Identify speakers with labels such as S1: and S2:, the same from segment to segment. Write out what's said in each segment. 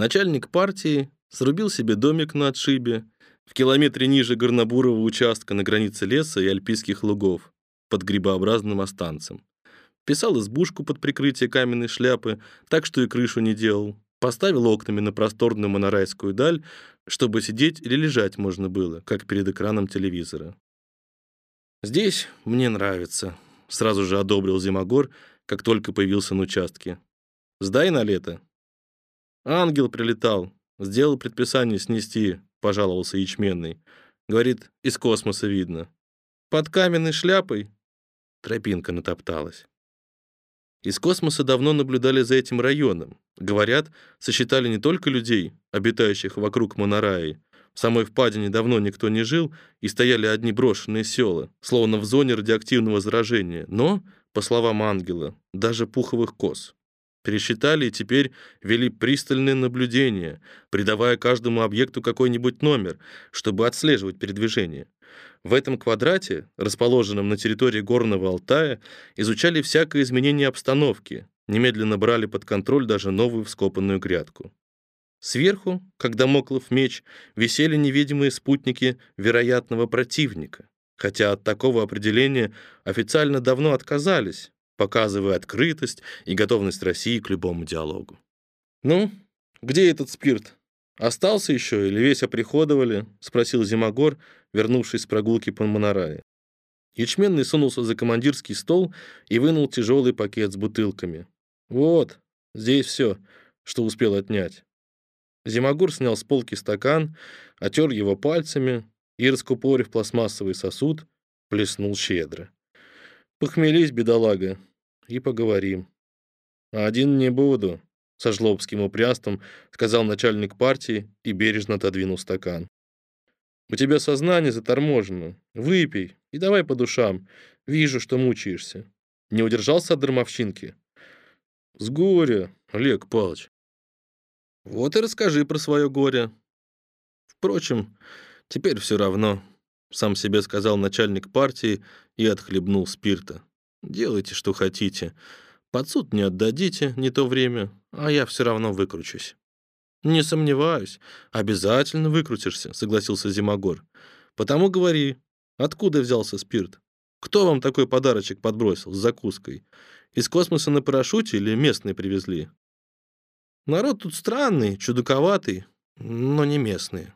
S1: Начальник партии срубил себе домик на отшибе в километре ниже горнобурого участка на границе леса и альпийских лугов под грибообразным останцем. Писал избушку под прикрытие каменной шляпы, так что и крышу не делал. Поставил окнами на просторную монорайскую даль, чтобы сидеть или лежать можно было, как перед экраном телевизора. «Здесь мне нравится», — сразу же одобрил Зимогор, как только появился на участке. «Сдай на лето». Ангел прилетал, сделал предписание снести, пожаловался ячменный. Говорит, из космоса видно. Под каменной шляпой тропинка натопталась. Из космоса давно наблюдали за этим районом. Говорят, сосчитали не только людей, обитающих вокруг Монараи. В самой впадине давно никто не жил, и стояли одни брошенные села, словно в зоне радиоактивного заражения, но, по словам ангела, даже пуховых коз. Пересчитали и теперь вели пристальное наблюдение, придавая каждому объекту какой-нибудь номер, чтобы отслеживать передвижение. В этом квадрате, расположенном на территории Горного Алтая, изучали всякое изменение обстановки, немедленно брали под контроль даже новую вскопанную грядку. Сверху, как домоклов меч, висели невидимые спутники вероятного противника, хотя от такого определения официально давно отказались, показывая открытость и готовность России к любому диалогу. «Ну, где этот спирт? Остался еще или весь оприходовали?» — спросил Зимогор, вернувшись с прогулки по Монорае. Ячменный сунулся за командирский стол и вынул тяжелый пакет с бутылками. «Вот, здесь все, что успел отнять». Зимогор снял с полки стакан, отер его пальцами и, раскупорив пластмассовый сосуд, плеснул щедро. «Похмелись, бедолага, и поговорим. один не буду, со жлобским упрямством сказал начальник партии и бережно отодвинул стакан. У тебя сознание заторможено. Выпей и давай по душам. Вижу, что мучаешься. Не удержался от дармовщинки. С горя, Олег Павлович. Вот и расскажи про свое горе. Впрочем, теперь все равно, сам себе сказал начальник партии и отхлебнул спирта. Делайте, что хотите. Под суд не отдадите, не то время, а я все равно выкручусь». «Не сомневаюсь. Обязательно выкрутишься», — согласился Зимогор. «Потому говори, откуда взялся спирт? Кто вам такой подарочек подбросил с закуской? Из космоса на парашюте или местные привезли?» «Народ тут странный, чудаковатый, но не местные.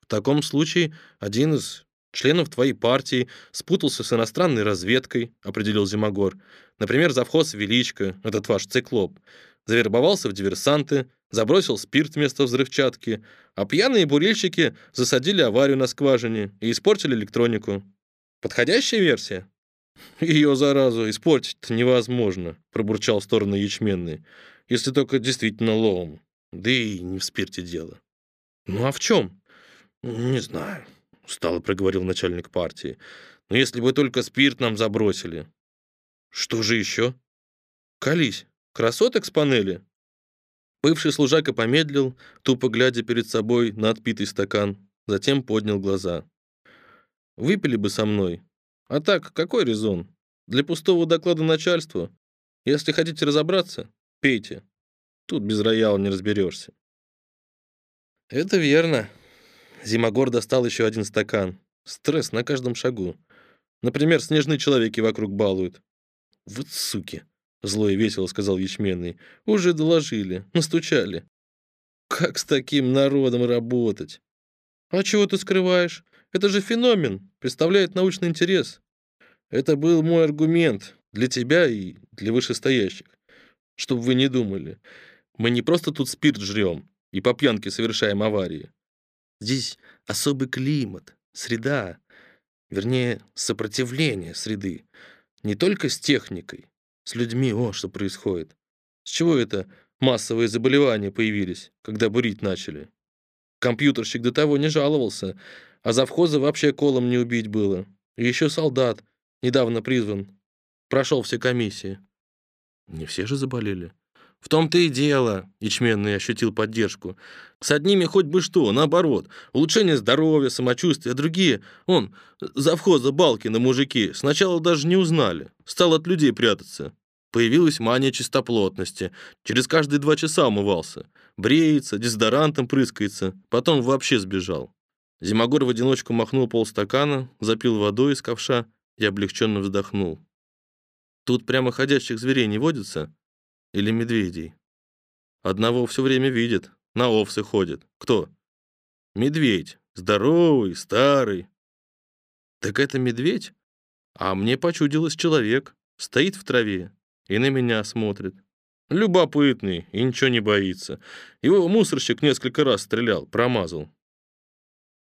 S1: В таком случае один из членов твоей партии спутался с иностранной разведкой, определил Зимогор. Например, завхоз Величко, этот ваш циклоп, завербовался в диверсанты, забросил спирт вместо взрывчатки, а пьяные бурильщики засадили аварию на скважине и испортили электронику. Подходящая версия? Ее заразу испортить невозможно, пробурчал в сторону ячменный, если только действительно ловом. Да и не в спирте дело. Ну а в чем? Не знаю устало проговорил начальник партии. Но если бы только спирт нам забросили. Что же еще? Колись, красоток с панели. Бывший служака помедлил, тупо глядя перед собой на отпитый стакан, затем поднял глаза. Выпили бы со мной. А так, какой резон? Для пустого доклада начальству? Если хотите разобраться, пейте. Тут без рояла не разберешься. Это верно, Зимогор достал еще один стакан. Стресс на каждом шагу. Например, снежные человеки вокруг балуют. «Вот суки!» — зло и весело сказал Ячменный. «Уже доложили, настучали. Как с таким народом работать?» «А чего ты скрываешь? Это же феномен, представляет научный интерес. Это был мой аргумент для тебя и для вышестоящих. Чтобы вы не думали. Мы не просто тут спирт жрем и по пьянке совершаем аварии. Здесь особый климат, среда, вернее, сопротивление среды. Не только с техникой, с людьми, о, что происходит. С чего это массовые заболевания появились, когда бурить начали? Компьютерщик до того не жаловался, а завхоза вообще колом не убить было. И еще солдат, недавно призван, прошел все комиссии. Не все же заболели. В том-то и дело, ячменный ощутил поддержку. С одними хоть бы что, наоборот. Улучшение здоровья, самочувствия, другие. Он, завхоза Балкина мужики, сначала даже не узнали. Стал от людей прятаться. Появилась мания чистоплотности. Через каждые два часа умывался. Бреется, дезодорантом прыскается. Потом вообще сбежал. Зимогор в одиночку махнул полстакана, запил водой из ковша и облегченно вздохнул. Тут прямо ходящих зверей не водится? Или медведей? Одного все время видит, на овцы ходит. Кто? Медведь. Здоровый, старый. Так это медведь? А мне почудилось человек. Стоит в траве и на меня смотрит. Любопытный и ничего не боится. Его мусорщик несколько раз стрелял, промазал.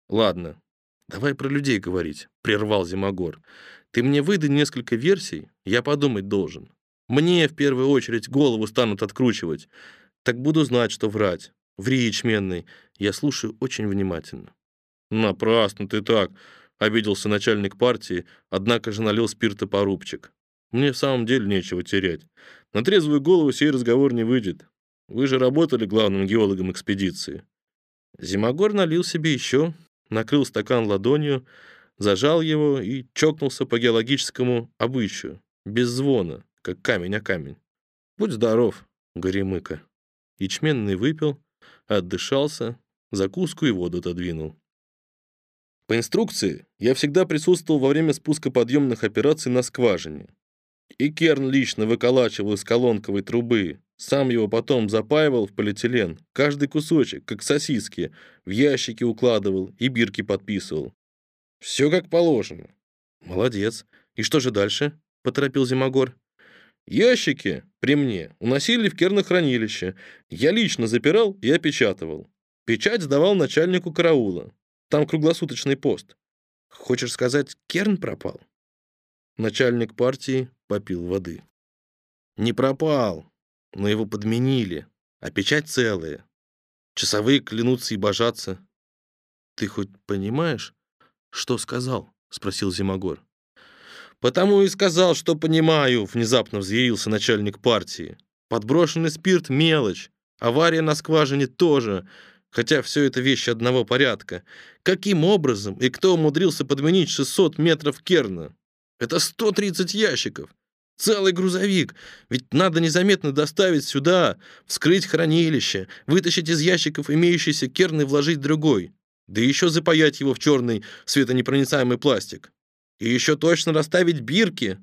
S1: Ладно, давай про людей говорить, прервал Зимогор. Ты мне выдай несколько версий, я подумать должен. Мне в первую очередь голову станут откручивать. Так буду знать, что врать. Ври, ячменный. Я слушаю очень внимательно. Напрасно ты так, обиделся начальник партии, однако же налил спирта по рубчик. Мне в самом деле нечего терять. На трезвую голову сей разговор не выйдет. Вы же работали главным геологом экспедиции. Зимогор налил себе еще, накрыл стакан ладонью, зажал его и чокнулся по геологическому обычаю, без звона, как камень о камень. «Будь здоров, Горемыка». Ячменный выпил, отдышался, закуску и воду отодвинул. По инструкции я всегда присутствовал во время спуска подъемных операций на скважине. И Керн лично выколачивал из колонковой трубы, сам его потом запаивал в полиэтилен, каждый кусочек, как сосиски, в ящики укладывал и бирки подписывал. Все как положено. Молодец. И что же дальше? Поторопил Зимогор. Ящики при мне уносили в кернохранилище. Я лично запирал и опечатывал. Печать сдавал начальнику караула. Там круглосуточный пост. Хочешь сказать, керн пропал? Начальник партии попил воды. Не пропал, но его подменили, а печать целая. Часовые клянутся и божатся. Ты хоть понимаешь, что сказал? спросил Зимогор. Потому и сказал, что понимаю, внезапно взъярился начальник партии. Подброшенный спирт мелочь, авария на скважине тоже, хотя все это вещи одного порядка. Каким образом и кто умудрился подменить 600 метров керна? Это 130 ящиков. Целый грузовик. Ведь надо незаметно доставить сюда, вскрыть хранилище, вытащить из ящиков имеющийся керн и вложить другой. Да еще запаять его в черный светонепроницаемый пластик. И еще точно расставить бирки.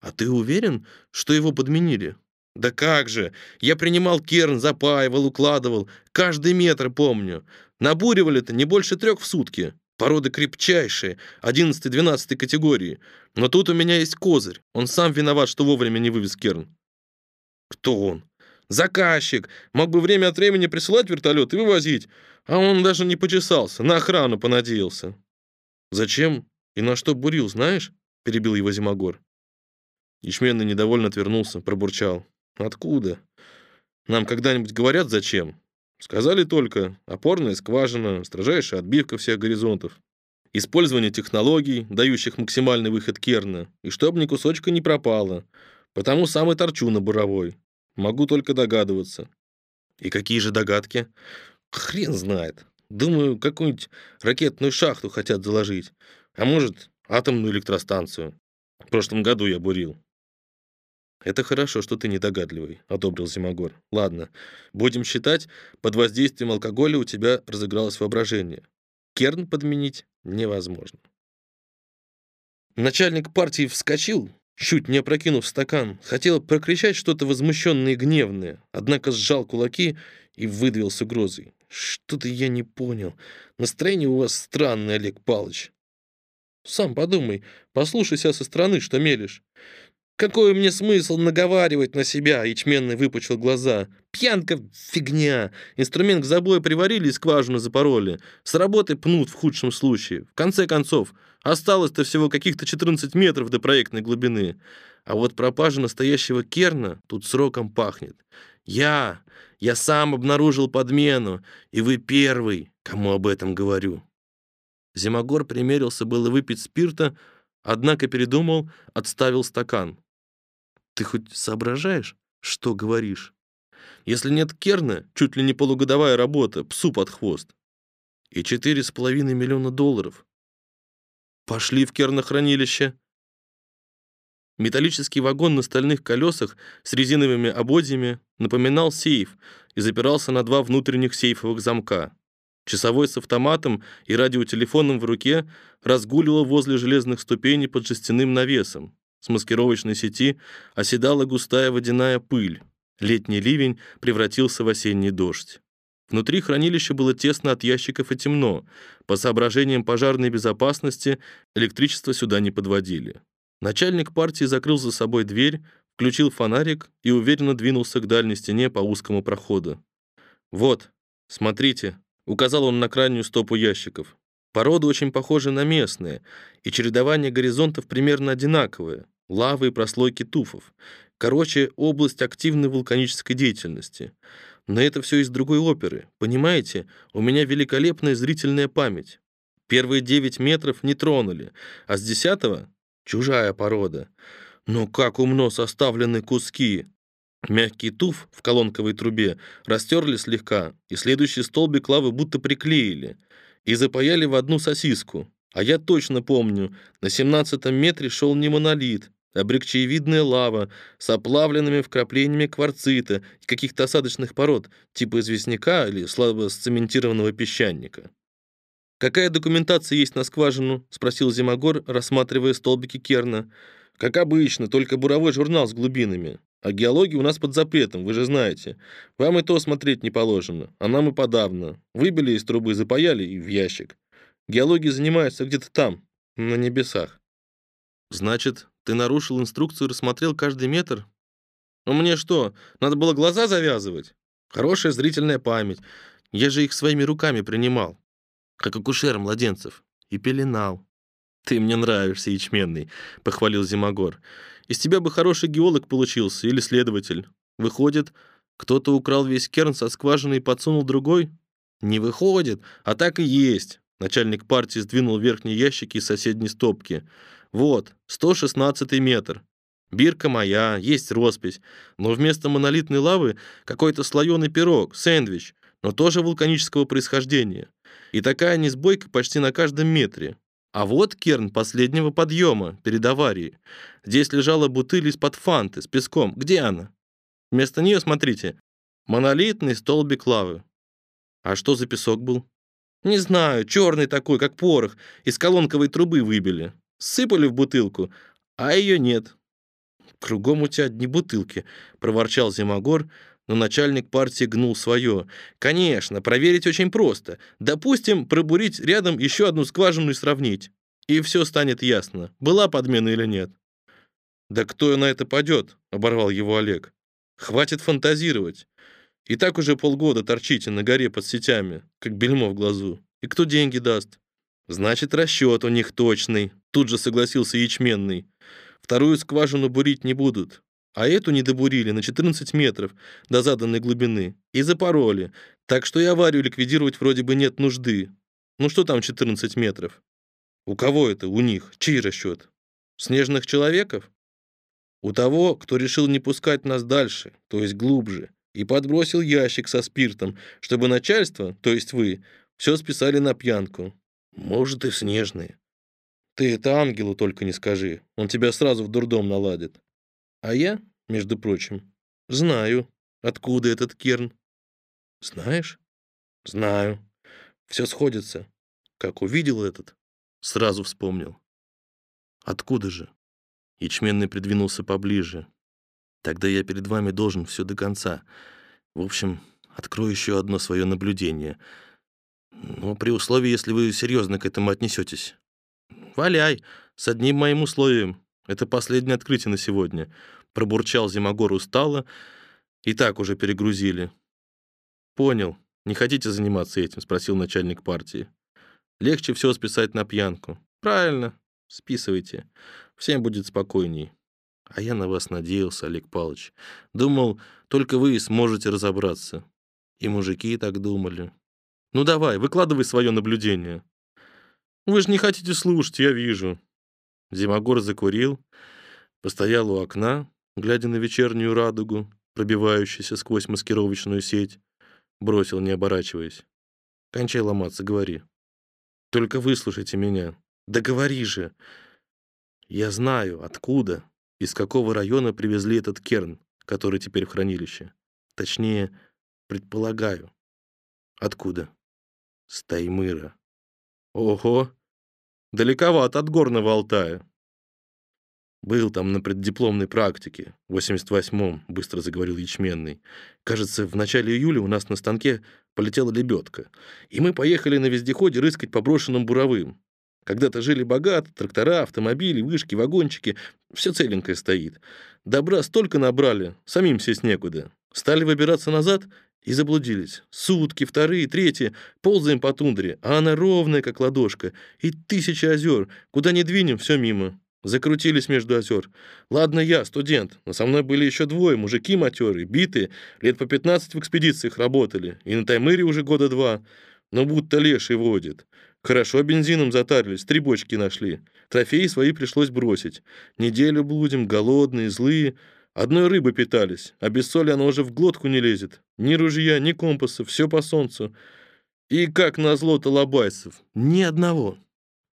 S1: А ты уверен, что его подменили? Да как же! Я принимал керн, запаивал, укладывал. Каждый метр помню. Набуривали-то не больше трех в сутки. Породы крепчайшие, 11-12 категории. Но тут у меня есть козырь. Он сам виноват, что вовремя не вывез керн. Кто он? Заказчик. Мог бы время от времени присылать вертолет и вывозить. А он даже не почесался, на охрану понадеялся. Зачем и на что бурил, знаешь? Перебил его Зимогор. Ячменный недовольно отвернулся, пробурчал. Откуда? Нам когда-нибудь говорят, зачем? Сказали только опорная скважина, строжайшая отбивка всех горизонтов, использование технологий, дающих максимальный выход керна, и чтоб ни кусочка не пропало. Потому сам и торчу на буровой. Могу только догадываться. И какие же догадки? Хрен знает. Думаю, какую-нибудь ракетную шахту хотят заложить. А может, атомную электростанцию. В прошлом году я бурил. Это хорошо, что ты недогадливый, одобрил Зимогор. Ладно, будем считать, под воздействием алкоголя у тебя разыгралось воображение. Керн подменить невозможно. Начальник партии вскочил, чуть не опрокинув стакан, хотел прокричать что-то возмущенное и гневное, однако сжал кулаки и выдавил с угрозой. Что-то я не понял. Настроение у вас странное, Олег Павлович. Сам подумай, послушай себя со стороны, что мелешь. Какой мне смысл наговаривать на себя? Ячменный выпучил глаза. Пьянка — фигня. Инструмент к забою приварили и скважину запороли. С работы пнут в худшем случае. В конце концов, осталось-то всего каких-то 14 метров до проектной глубины. А вот пропажа настоящего керна тут сроком пахнет. Я, я сам обнаружил подмену, и вы первый, кому об этом говорю. Зимогор примерился было выпить спирта, однако передумал, отставил стакан. Ты хоть соображаешь, что говоришь? Если нет керна, чуть ли не полугодовая работа, псу под хвост. И четыре с половиной миллиона долларов. Пошли в кернохранилище. Металлический вагон на стальных колесах с резиновыми ободьями напоминал сейф и запирался на два внутренних сейфовых замка. Часовой с автоматом и радиотелефоном в руке разгуливал возле железных ступеней под жестяным навесом. С маскировочной сети оседала густая водяная пыль. Летний ливень превратился в осенний дождь. Внутри хранилища было тесно от ящиков и темно. По соображениям пожарной безопасности электричество сюда не подводили. Начальник партии закрыл за собой дверь, включил фонарик и уверенно двинулся к дальней стене по узкому проходу. «Вот, смотрите», — указал он на крайнюю стопу ящиков. Породы очень похожи на местные, и чередование горизонтов примерно одинаковое. Лавы и прослойки туфов. Короче, область активной вулканической деятельности. Но это все из другой оперы. Понимаете, у меня великолепная зрительная память. Первые 9 метров не тронули, а с десятого — чужая порода. Но как умно составлены куски. Мягкий туф в колонковой трубе растерли слегка, и следующий столбик лавы будто приклеили и запаяли в одну сосиску. А я точно помню, на 17 метре шел не монолит, облегчеевидная лава с оплавленными вкраплениями кварцита и каких-то осадочных пород, типа известняка или слабо сцементированного песчаника. «Какая документация есть на скважину?» — спросил Зимогор, рассматривая столбики Керна. «Как обычно, только буровой журнал с глубинами. А геология у нас под запретом, вы же знаете. Вам и то смотреть не положено, а нам и подавно. Выбили из трубы, запаяли и в ящик. Геология занимается где-то там, на небесах». «Значит, ты нарушил инструкцию рассмотрел каждый метр? Ну мне что, надо было глаза завязывать? Хорошая зрительная память. Я же их своими руками принимал, как акушер младенцев, и пеленал. Ты мне нравишься, ячменный, похвалил Зимогор. Из тебя бы хороший геолог получился или следователь. Выходит, кто-то украл весь керн со скважины и подсунул другой? Не выходит, а так и есть. Начальник партии сдвинул верхние ящики из соседней стопки. Вот, 116 метр. Бирка моя, есть роспись, но вместо монолитной лавы какой-то слоеный пирог, сэндвич, но тоже вулканического происхождения. И такая несбойка почти на каждом метре. А вот керн последнего подъема, перед аварией. Здесь лежала бутыль из-под фанты с песком. Где она? Вместо нее, смотрите, монолитный столбик лавы. А что за песок был? Не знаю, черный такой, как порох, из колонковой трубы выбили. Сыпали в бутылку, а ее нет. Кругом у тебя одни бутылки, проворчал Зимогор, но начальник партии гнул свое. Конечно, проверить очень просто. Допустим, пробурить рядом еще одну скважину и сравнить. И все станет ясно, была подмена или нет. Да кто на это пойдет? оборвал его Олег. Хватит фантазировать. И так уже полгода торчите на горе под сетями, как бельмо в глазу. И кто деньги даст? Значит, расчет у них точный. Тут же согласился ячменный. Вторую скважину бурить не будут, а эту не добурили на 14 метров до заданной глубины и запороли, так что и аварию ликвидировать вроде бы нет нужды. Ну что там 14 метров? У кого это? У них. Чей расчет? Снежных человеков? У того, кто решил не пускать нас дальше, то есть глубже, и подбросил ящик со спиртом, чтобы начальство, то есть вы, все списали на пьянку. Может, и снежные. Ты это ангелу только не скажи, он тебя сразу в дурдом наладит. А я, между прочим, знаю, откуда этот керн. Знаешь? Знаю. Все сходится. Как увидел этот, сразу вспомнил. Откуда же? Ячменный придвинулся поближе. Тогда я перед вами должен все до конца. В общем, открою еще одно свое наблюдение. Но при условии, если вы серьезно к этому отнесетесь. «Валяй, с одним моим условием. Это последнее открытие на сегодня», — пробурчал Зимогор устало. «И так уже перегрузили». «Понял. Не хотите заниматься этим?» — спросил начальник партии. «Легче все списать на пьянку». «Правильно. Списывайте. Всем будет спокойней». «А я на вас надеялся, Олег Павлович. Думал, только вы сможете разобраться». И мужики так думали. «Ну давай, выкладывай свое наблюдение». Вы же не хотите слушать, я вижу. Зимогор закурил, постоял у окна, глядя на вечернюю радугу, пробивающийся сквозь маскировочную сеть. Бросил, не оборачиваясь. Кончай ломаться, говори. Только выслушайте меня. Да говори же. Я знаю, откуда, из какого района привезли этот керн, который теперь в хранилище. Точнее, предполагаю. Откуда? С Таймыра. Ого! Далековато от горного Алтая. Был там на преддипломной практике, в 88-м, быстро заговорил Ячменный. Кажется, в начале июля у нас на станке полетела лебедка, и мы поехали на вездеходе рыскать по брошенным буровым. Когда-то жили богато, трактора, автомобили, вышки, вагончики, все целенькое стоит. Добра столько набрали, самим сесть некуда. Стали выбираться назад и заблудились. Сутки, вторые, третьи, ползаем по тундре, а она ровная, как ладошка, и тысячи озер, куда ни двинем, все мимо. Закрутились между озер. Ладно я, студент, но со мной были еще двое, мужики матерые, битые, лет по 15 в экспедициях работали, и на Таймыре уже года два, но будто леший водит. Хорошо бензином затарились, три бочки нашли. Трофеи свои пришлось бросить. Неделю блудим, голодные, злые. Одной рыбы питались, а без соли она уже в глотку не лезет. Ни ружья, ни компаса, все по солнцу. И как назло талабайцев, ни одного.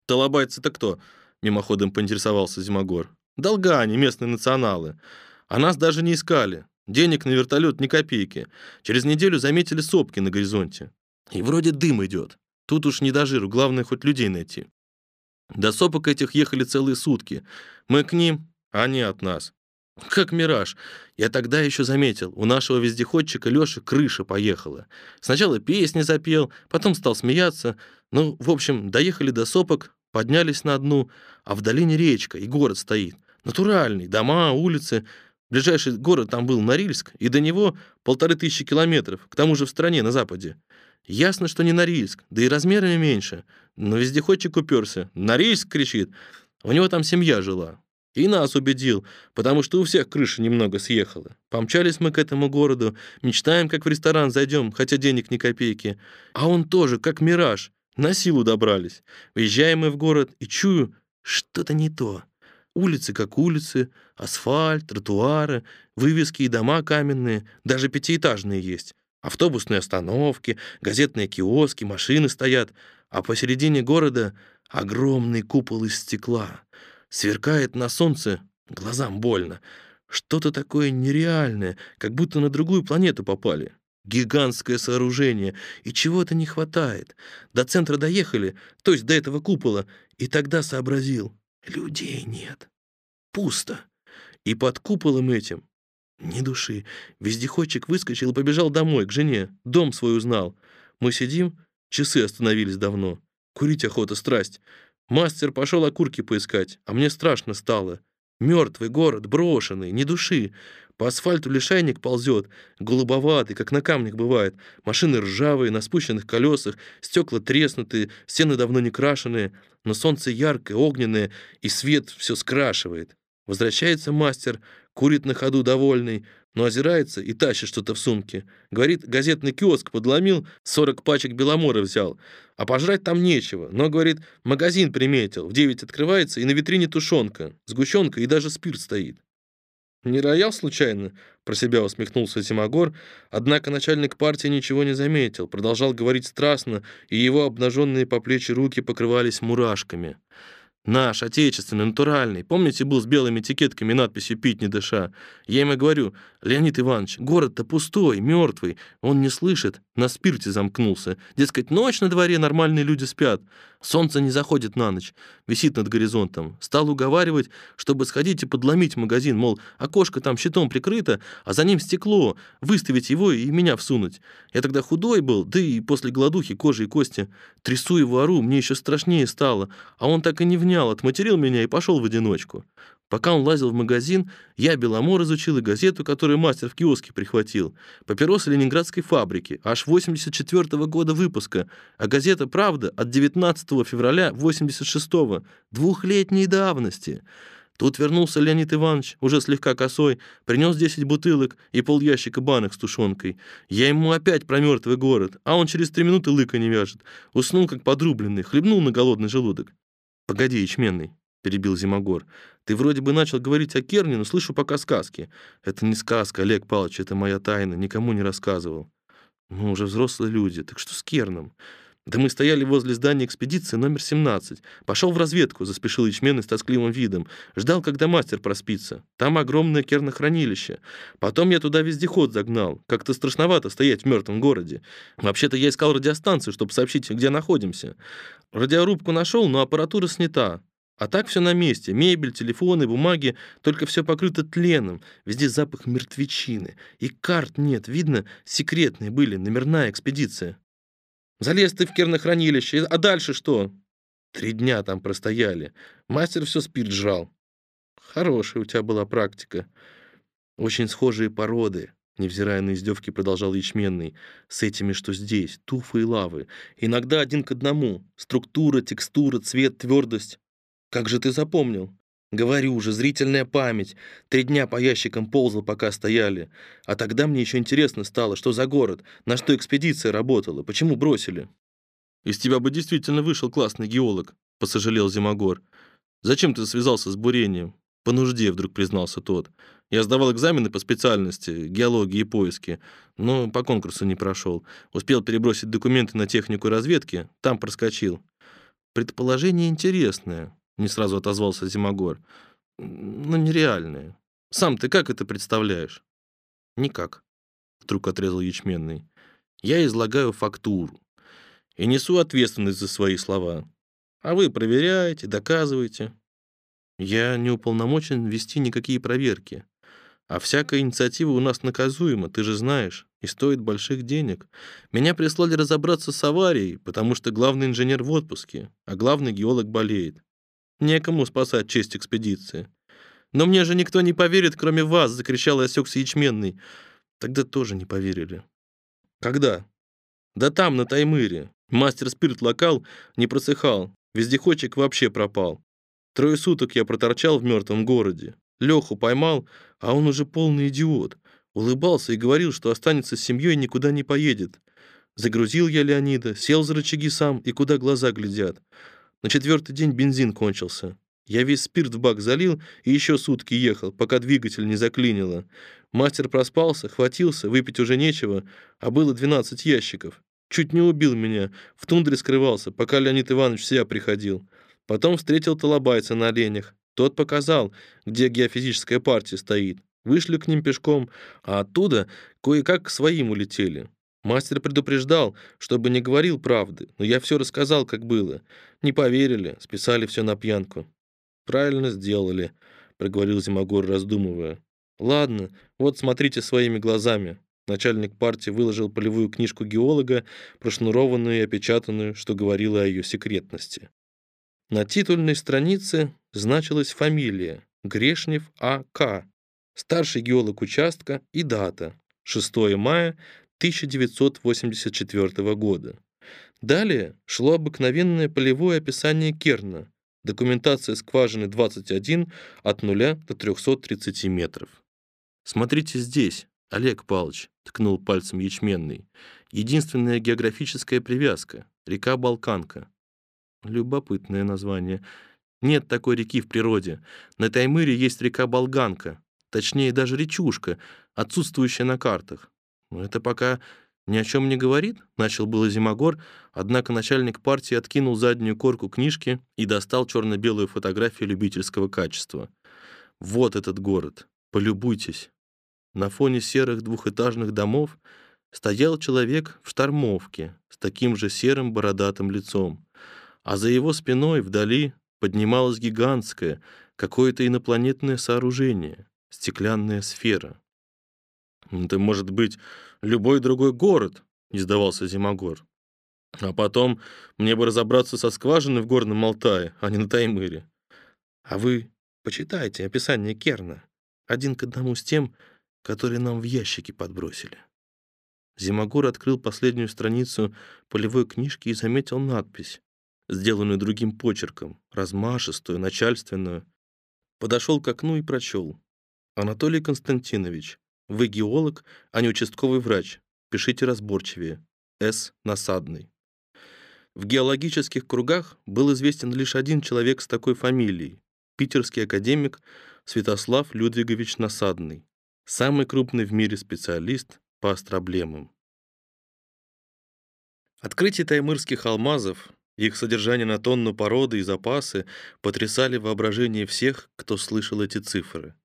S1: Талабайцы-то кто? Мимоходом поинтересовался Зимогор. Долгане, местные националы. А нас даже не искали. Денег на вертолет ни копейки. Через неделю заметили сопки на горизонте. И вроде дым идет. Тут уж не до жиру, главное хоть людей найти. До сопок этих ехали целые сутки. Мы к ним, а они от нас. Как мираж. Я тогда еще заметил, у нашего вездеходчика Лёши крыша поехала. Сначала песни запел, потом стал смеяться. Ну, в общем, доехали до сопок, поднялись на одну, а в долине речка, и город стоит. Натуральный, дома, улицы. Ближайший город там был Норильск, и до него полторы тысячи километров, к тому же в стране, на западе. Ясно, что не Норильск, да и размерами меньше. Но вездеходчик уперся. «Норильск!» — кричит. У него там семья жила. И нас убедил, потому что у всех крыша немного съехала. Помчались мы к этому городу, мечтаем, как в ресторан зайдем, хотя денег ни копейки. А он тоже, как мираж. На силу добрались. Въезжаем мы в город и чую, что-то не то. Улицы как улицы, асфальт, тротуары, вывески и дома каменные, даже пятиэтажные есть. Автобусные остановки, газетные киоски, машины стоят, а посередине города огромный купол из стекла. Сверкает на солнце, глазам больно. Что-то такое нереальное, как будто на другую планету попали. Гигантское сооружение, и чего-то не хватает. До центра доехали, то есть до этого купола, и тогда сообразил. Людей нет. Пусто. И под куполом этим ни души. Вездеходчик выскочил и побежал домой, к жене. Дом свой узнал. Мы сидим, часы остановились давно. Курить охота, страсть. Мастер пошел окурки поискать, а мне страшно стало. Мертвый город, брошенный, ни души. По асфальту лишайник ползет, голубоватый, как на камнях бывает. Машины ржавые, на спущенных колесах, стекла треснутые, стены давно не крашеные, но солнце яркое, огненное, и свет все скрашивает. Возвращается мастер, курит на ходу довольный, но озирается и тащит что-то в сумке. Говорит, газетный киоск подломил, 40 пачек беломора взял. А пожрать там нечего, но, говорит, магазин приметил, в 9 открывается, и на витрине тушенка, сгущенка и даже спирт стоит. «Не роял случайно?» — про себя усмехнулся Зимогор, однако начальник партии ничего не заметил, продолжал говорить страстно, и его обнаженные по плечи руки покрывались мурашками. Наш, отечественный, натуральный. Помните, был с белыми этикетками надписью «Пить не дыша»? Я ему говорю, Леонид Иванович, город-то пустой, мертвый. Он не слышит, на спирте замкнулся. Дескать, ночь на дворе, нормальные люди спят. Солнце не заходит на ночь, висит над горизонтом. Стал уговаривать, чтобы сходить и подломить магазин, мол, окошко там щитом прикрыто, а за ним стекло, выставить его и меня всунуть. Я тогда худой был, да и после голодухи кожи и кости. Трясу его ору, мне еще страшнее стало, а он так и не внял, отматерил меня и пошел в одиночку. Пока он лазил в магазин, я Беломор изучил и газету, которую мастер в киоске прихватил. Папиросы Ленинградской фабрики, аж 84 -го года выпуска. А газета «Правда» от 19 февраля 86-го, двухлетней давности. Тут вернулся Леонид Иванович, уже слегка косой, принес 10 бутылок и полящика банок с тушенкой. Я ему опять про мертвый город, а он через три минуты лыка не вяжет. Уснул, как подрубленный, хлебнул на голодный желудок. Погоди, ячменный, перебил Зимогор. «Ты вроде бы начал говорить о Керне, но слышу пока сказки. Это не сказка, Олег Павлович, это моя тайна, никому не рассказывал». «Мы уже взрослые люди, так что с Керном?» Да мы стояли возле здания экспедиции номер 17. Пошел в разведку, заспешил ячменный с тоскливым видом. Ждал, когда мастер проспится. Там огромное кернохранилище. Потом я туда вездеход загнал. Как-то страшновато стоять в мертвом городе. Вообще-то я искал радиостанцию, чтобы сообщить, где находимся. Радиорубку нашел, но аппаратура снята. А так все на месте. Мебель, телефоны, бумаги. Только все покрыто тленом. Везде запах мертвечины. И карт нет. Видно, секретные были. Номерная экспедиция. Залез ты в кернохранилище, а дальше что? Три дня там простояли. Мастер все спирт жрал. Хорошая у тебя была практика. Очень схожие породы, невзирая на издевки, продолжал Ячменный, с этими, что здесь, туфы и лавы. Иногда один к одному. Структура, текстура, цвет, твердость. Как же ты запомнил? Говорю же, зрительная память. Три дня по ящикам ползал, пока стояли. А тогда мне еще интересно стало, что за город, на что экспедиция работала, почему бросили. Из тебя бы действительно вышел классный геолог, посожалел Зимогор. Зачем ты связался с бурением? По нужде, вдруг признался тот. Я сдавал экзамены по специальности, геологии и поиски, но по конкурсу не прошел. Успел перебросить документы на технику разведки, там проскочил. Предположение интересное. Не сразу отозвался Зимогор. Ну, нереальные. Сам ты как это представляешь? Никак. Вдруг отрезал Ячменный. Я излагаю фактуру и несу ответственность за свои слова. А вы проверяете, доказываете. Я не уполномочен вести никакие проверки. А всякая инициатива у нас наказуема, ты же знаешь, и стоит больших денег. Меня прислали разобраться с аварией, потому что главный инженер в отпуске, а главный геолог болеет. Некому спасать честь экспедиции. Но мне же никто не поверит, кроме вас, закричал и осекся ячменный. Тогда тоже не поверили. Когда? Да там, на Таймыре. Мастер спирт локал, не просыхал. Вездеходчик вообще пропал. Трое суток я проторчал в мертвом городе. Леху поймал, а он уже полный идиот. Улыбался и говорил, что останется с семьей и никуда не поедет. Загрузил я Леонида, сел за рычаги сам и куда глаза глядят. На четвертый день бензин кончился. Я весь спирт в бак залил и еще сутки ехал, пока двигатель не заклинило. Мастер проспался, хватился, выпить уже нечего, а было 12 ящиков. Чуть не убил меня, в тундре скрывался, пока Леонид Иванович в себя приходил. Потом встретил талабайца на оленях. Тот показал, где геофизическая партия стоит. Вышли к ним пешком, а оттуда кое-как к своим улетели. Мастер предупреждал, чтобы не говорил правды, но я все рассказал, как было. Не поверили, списали все на пьянку. Правильно сделали, проговорил Зимогор, раздумывая. Ладно, вот смотрите своими глазами. Начальник партии выложил полевую книжку геолога, прошнурованную и опечатанную, что говорило о ее секретности. На титульной странице значилась фамилия Грешнев А.К., старший геолог участка и дата 6 мая 1984 года. Далее шло обыкновенное полевое описание Керна, документация скважины 21 от 0 до 330 метров. «Смотрите здесь, Олег Павлович», — ткнул пальцем ячменный. «Единственная географическая привязка — река Балканка». Любопытное название. Нет такой реки в природе. На Таймыре есть река Болганка, точнее даже речушка, отсутствующая на картах. Это пока ни о чем не говорит, начал было Зимогор, однако начальник партии откинул заднюю корку книжки и достал черно-белую фотографию любительского качества. Вот этот город. Полюбуйтесь. На фоне серых двухэтажных домов стоял человек в штормовке с таким же серым бородатым лицом, а за его спиной вдали поднималось гигантское, какое-то инопланетное сооружение, стеклянная сфера. Это может быть любой другой город, не сдавался Зимогор. А потом мне бы разобраться со скважиной в Горном Алтае, а не на Таймыре. А вы почитайте описание Керна, один к одному с тем, который нам в ящике подбросили. Зимогор открыл последнюю страницу полевой книжки и заметил надпись, сделанную другим почерком, размашистую, начальственную. Подошел к окну и прочел. Анатолий Константинович, вы геолог, а не участковый врач. Пишите разборчивее. С. Насадный. В геологических кругах был известен лишь один человек с такой фамилией питерский академик Святослав Людвигович Насадный, самый крупный в мире специалист по астроблемам. Открытие таймырских алмазов, их содержание на тонну породы и запасы потрясали воображение всех, кто слышал эти цифры.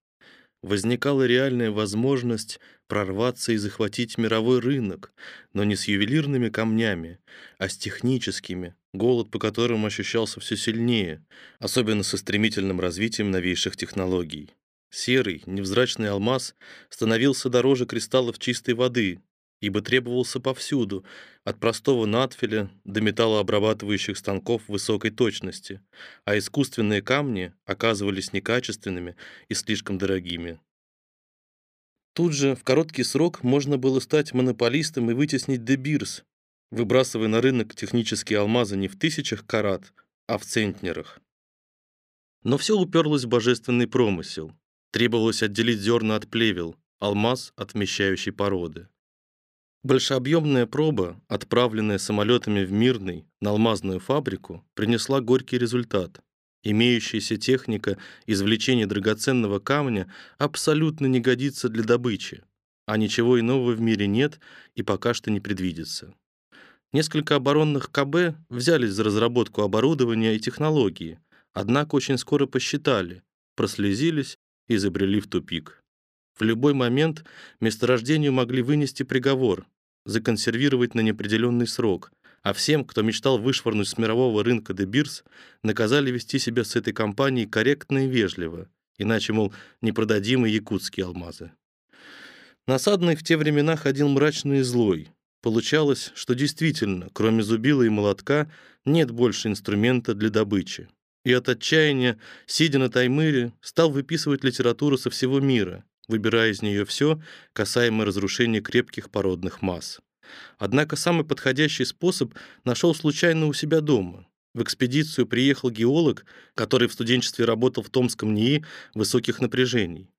S1: Возникала реальная возможность прорваться и захватить мировой рынок, но не с ювелирными камнями, а с техническими, голод по которым ощущался все сильнее, особенно со стремительным развитием новейших технологий. Серый, невзрачный алмаз становился дороже кристаллов чистой воды, ибо требовался повсюду, от простого надфиля до металлообрабатывающих станков высокой точности, а искусственные камни оказывались некачественными и слишком дорогими. Тут же в короткий срок можно было стать монополистом и вытеснить Дебирс, выбрасывая на рынок технические алмазы не в тысячах карат, а в центнерах. Но все уперлось в божественный промысел. Требовалось отделить зерна от плевел, алмаз от вмещающей породы. Большеобъемная проба, отправленная самолетами в Мирный на алмазную фабрику, принесла горький результат. Имеющаяся техника извлечения драгоценного камня абсолютно не годится для добычи, а ничего иного в мире нет и пока что не предвидится. Несколько оборонных КБ взялись за разработку оборудования и технологии, однако очень скоро посчитали, прослезились и забрели в тупик. В любой момент месторождению могли вынести приговор, законсервировать на неопределенный срок, а всем, кто мечтал вышвырнуть с мирового рынка де бирс, наказали вести себя с этой компанией корректно и вежливо, иначе, мол, непродадимы якутские алмазы. Насадный в те времена ходил мрачный и злой. Получалось, что действительно, кроме зубила и молотка, нет больше инструмента для добычи. И от отчаяния, сидя на Таймыре, стал выписывать литературу со всего мира, выбирая из нее все, касаемо разрушения крепких породных масс. Однако самый подходящий способ нашел случайно у себя дома. В экспедицию приехал геолог, который в студенчестве работал в Томском НИИ высоких напряжений.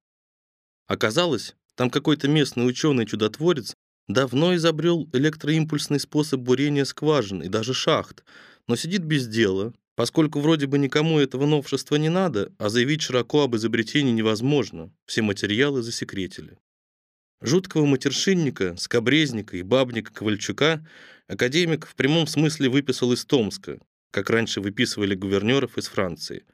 S1: Оказалось, там какой-то местный ученый-чудотворец давно изобрел электроимпульсный способ бурения скважин и даже шахт, но сидит без дела, поскольку вроде бы никому этого новшества не надо, а заявить широко об изобретении невозможно, все материалы засекретили. Жуткого матершинника, скобрезника и бабника Ковальчука академик в прямом смысле выписал из Томска, как раньше выписывали гувернеров из Франции.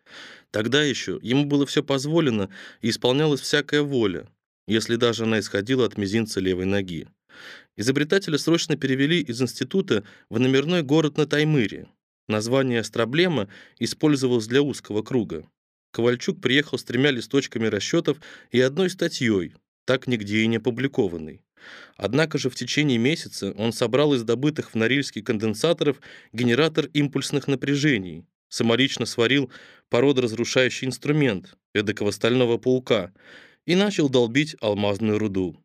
S1: Тогда еще ему было все позволено и исполнялась всякая воля, если даже она исходила от мизинца левой ноги. Изобретателя срочно перевели из института в номерной город на Таймыре. Название «Астроблема» использовалось для узкого круга. Ковальчук приехал с тремя листочками расчетов и одной статьей, так нигде и не опубликованный. Однако же в течение месяца он собрал из добытых в Норильске конденсаторов генератор импульсных напряжений, самолично сварил породоразрушающий инструмент, эдакого стального паука, и начал долбить алмазную руду.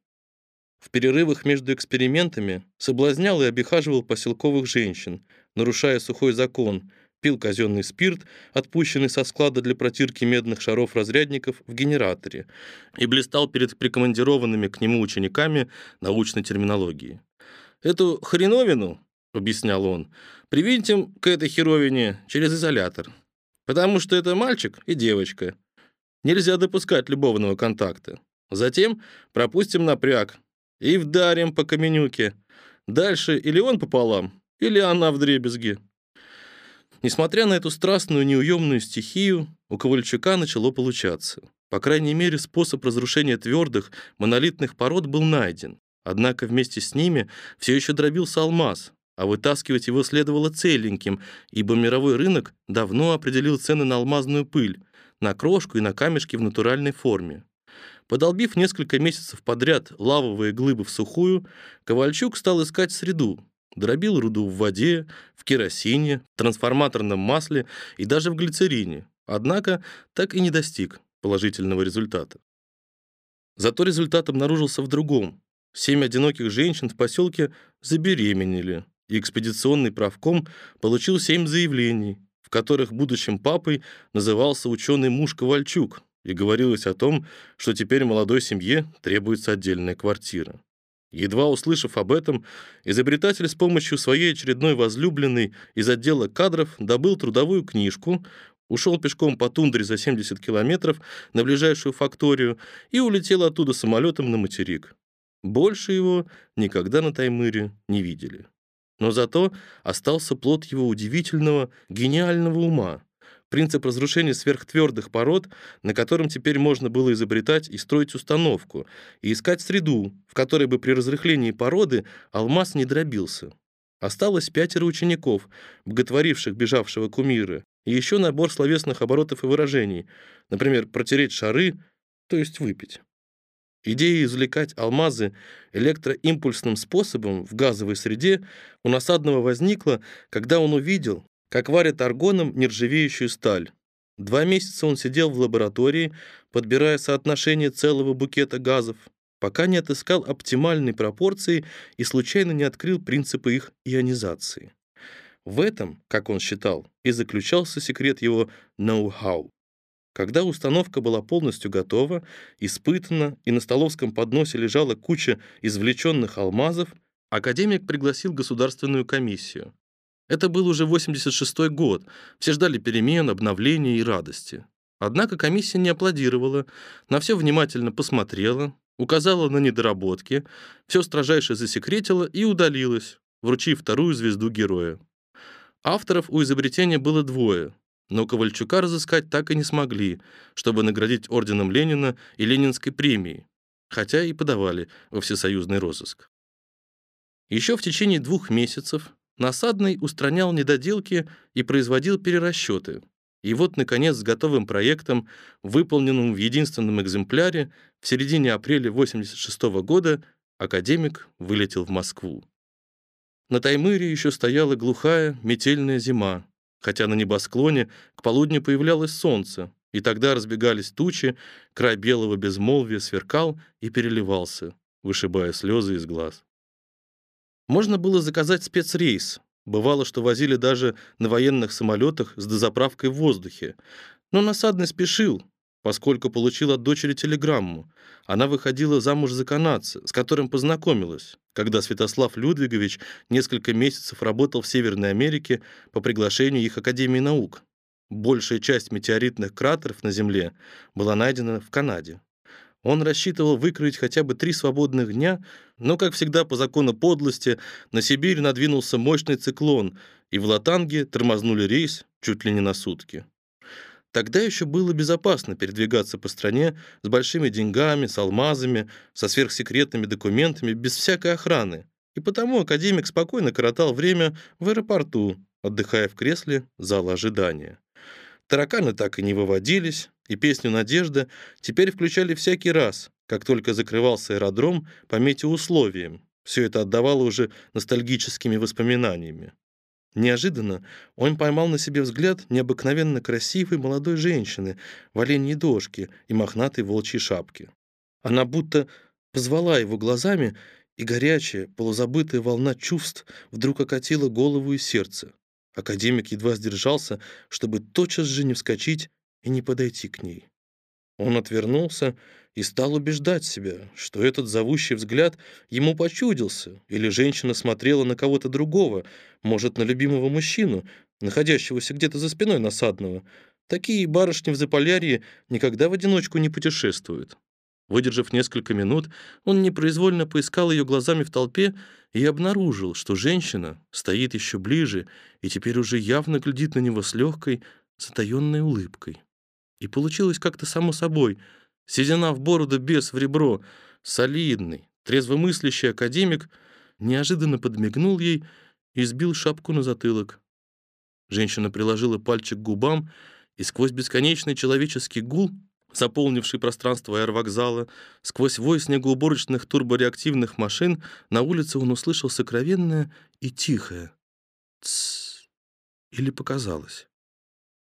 S1: В перерывах между экспериментами соблазнял и обихаживал поселковых женщин, нарушая сухой закон, пил казенный спирт, отпущенный со склада для протирки медных шаров разрядников в генераторе, и блистал перед прикомандированными к нему учениками научной терминологии. «Эту хреновину, — объяснял он, — привинтим к этой херовине через изолятор, потому что это мальчик и девочка. Нельзя допускать любовного контакта. Затем пропустим напряг и вдарим по каменюке. Дальше или он пополам, или она в дребезги. Несмотря на эту страстную неуемную стихию, у Ковальчука начало получаться. По крайней мере, способ разрушения твердых, монолитных пород был найден. Однако вместе с ними все еще дробился алмаз, а вытаскивать его следовало целеньким, ибо мировой рынок давно определил цены на алмазную пыль, на крошку и на камешки в натуральной форме. Подолбив несколько месяцев подряд лавовые глыбы в сухую, Ковальчук стал искать среду, Дробил руду в воде, в керосине, в трансформаторном масле и даже в глицерине, однако так и не достиг положительного результата. Зато результат обнаружился в другом. Семь одиноких женщин в поселке забеременели, и экспедиционный правком получил семь заявлений, в которых будущим папой назывался ученый муж Ковальчук, и говорилось о том, что теперь молодой семье требуется отдельная квартира. Едва услышав об этом, изобретатель с помощью своей очередной возлюбленной из отдела кадров добыл трудовую книжку, ушел пешком по тундре за 70 километров на ближайшую факторию и улетел оттуда самолетом на материк. Больше его никогда на Таймыре не видели. Но зато остался плод его удивительного, гениального ума, принцип разрушения сверхтвердых пород, на котором теперь можно было изобретать и строить установку, и искать среду, в которой бы при разрыхлении породы алмаз не дробился. Осталось пятеро учеников, боготворивших бежавшего кумира, и еще набор словесных оборотов и выражений, например, протереть шары, то есть выпить. Идея извлекать алмазы электроимпульсным способом в газовой среде у Насадного возникла, когда он увидел, как варят аргоном нержавеющую сталь. Два месяца он сидел в лаборатории, подбирая соотношение целого букета газов, пока не отыскал оптимальной пропорции и случайно не открыл принципы их ионизации. В этом, как он считал, и заключался секрет его ноу-хау. Когда установка была полностью готова, испытана и на столовском подносе лежала куча извлеченных алмазов, академик пригласил государственную комиссию. Это был уже 86-й год, все ждали перемен, обновлений и радости. Однако комиссия не аплодировала, на все внимательно посмотрела, указала на недоработки, все строжайше засекретила и удалилась, вручив вторую звезду героя. Авторов у изобретения было двое, но Ковальчука разыскать так и не смогли, чтобы наградить орденом Ленина и Ленинской премией, хотя и подавали во всесоюзный розыск. Еще в течение двух месяцев Насадный устранял недоделки и производил перерасчеты. И вот, наконец, с готовым проектом, выполненным в единственном экземпляре, в середине апреля 86 -го года академик вылетел в Москву. На Таймыре еще стояла глухая метельная зима, хотя на небосклоне к полудню появлялось солнце, и тогда разбегались тучи, край белого безмолвия сверкал и переливался, вышибая слезы из глаз. Можно было заказать спецрейс. Бывало, что возили даже на военных самолетах с дозаправкой в воздухе. Но насадный спешил, поскольку получил от дочери телеграмму. Она выходила замуж за канадца, с которым познакомилась, когда Святослав Людвигович несколько месяцев работал в Северной Америке по приглашению их Академии наук. Большая часть метеоритных кратеров на Земле была найдена в Канаде. Он рассчитывал выкроить хотя бы три свободных дня, но, как всегда, по закону подлости, на Сибирь надвинулся мощный циклон, и в Латанге тормознули рейс чуть ли не на сутки. Тогда еще было безопасно передвигаться по стране с большими деньгами, с алмазами, со сверхсекретными документами, без всякой охраны. И потому академик спокойно коротал время в аэропорту, отдыхая в кресле зала ожидания. Тараканы так и не выводились, и песню «Надежда» теперь включали всякий раз, как только закрывался аэродром по метеоусловиям. Все это отдавало уже ностальгическими воспоминаниями. Неожиданно он поймал на себе взгляд необыкновенно красивой молодой женщины в оленьей дошке и мохнатой волчьей шапке. Она будто позвала его глазами, и горячая, полузабытая волна чувств вдруг окатила голову и сердце. Академик едва сдержался, чтобы тотчас же не вскочить и не подойти к ней. Он отвернулся и стал убеждать себя, что этот зовущий взгляд ему почудился, или женщина смотрела на кого-то другого, может, на любимого мужчину, находящегося где-то за спиной насадного. Такие барышни в Заполярье никогда в одиночку не путешествуют. Выдержав несколько минут, он непроизвольно поискал ее глазами в толпе и обнаружил, что женщина стоит еще ближе и теперь уже явно глядит на него с легкой, затаенной улыбкой. И получилось как-то само собой — Седина в бороду, без в ребро, солидный, трезвомыслящий академик неожиданно подмигнул ей и сбил шапку на затылок. Женщина приложила пальчик к губам, и сквозь бесконечный человеческий гул, заполнивший пространство аэровокзала, сквозь вой снегоуборочных турбореактивных машин, на улице он услышал сокровенное и тихое «Тссс» или показалось.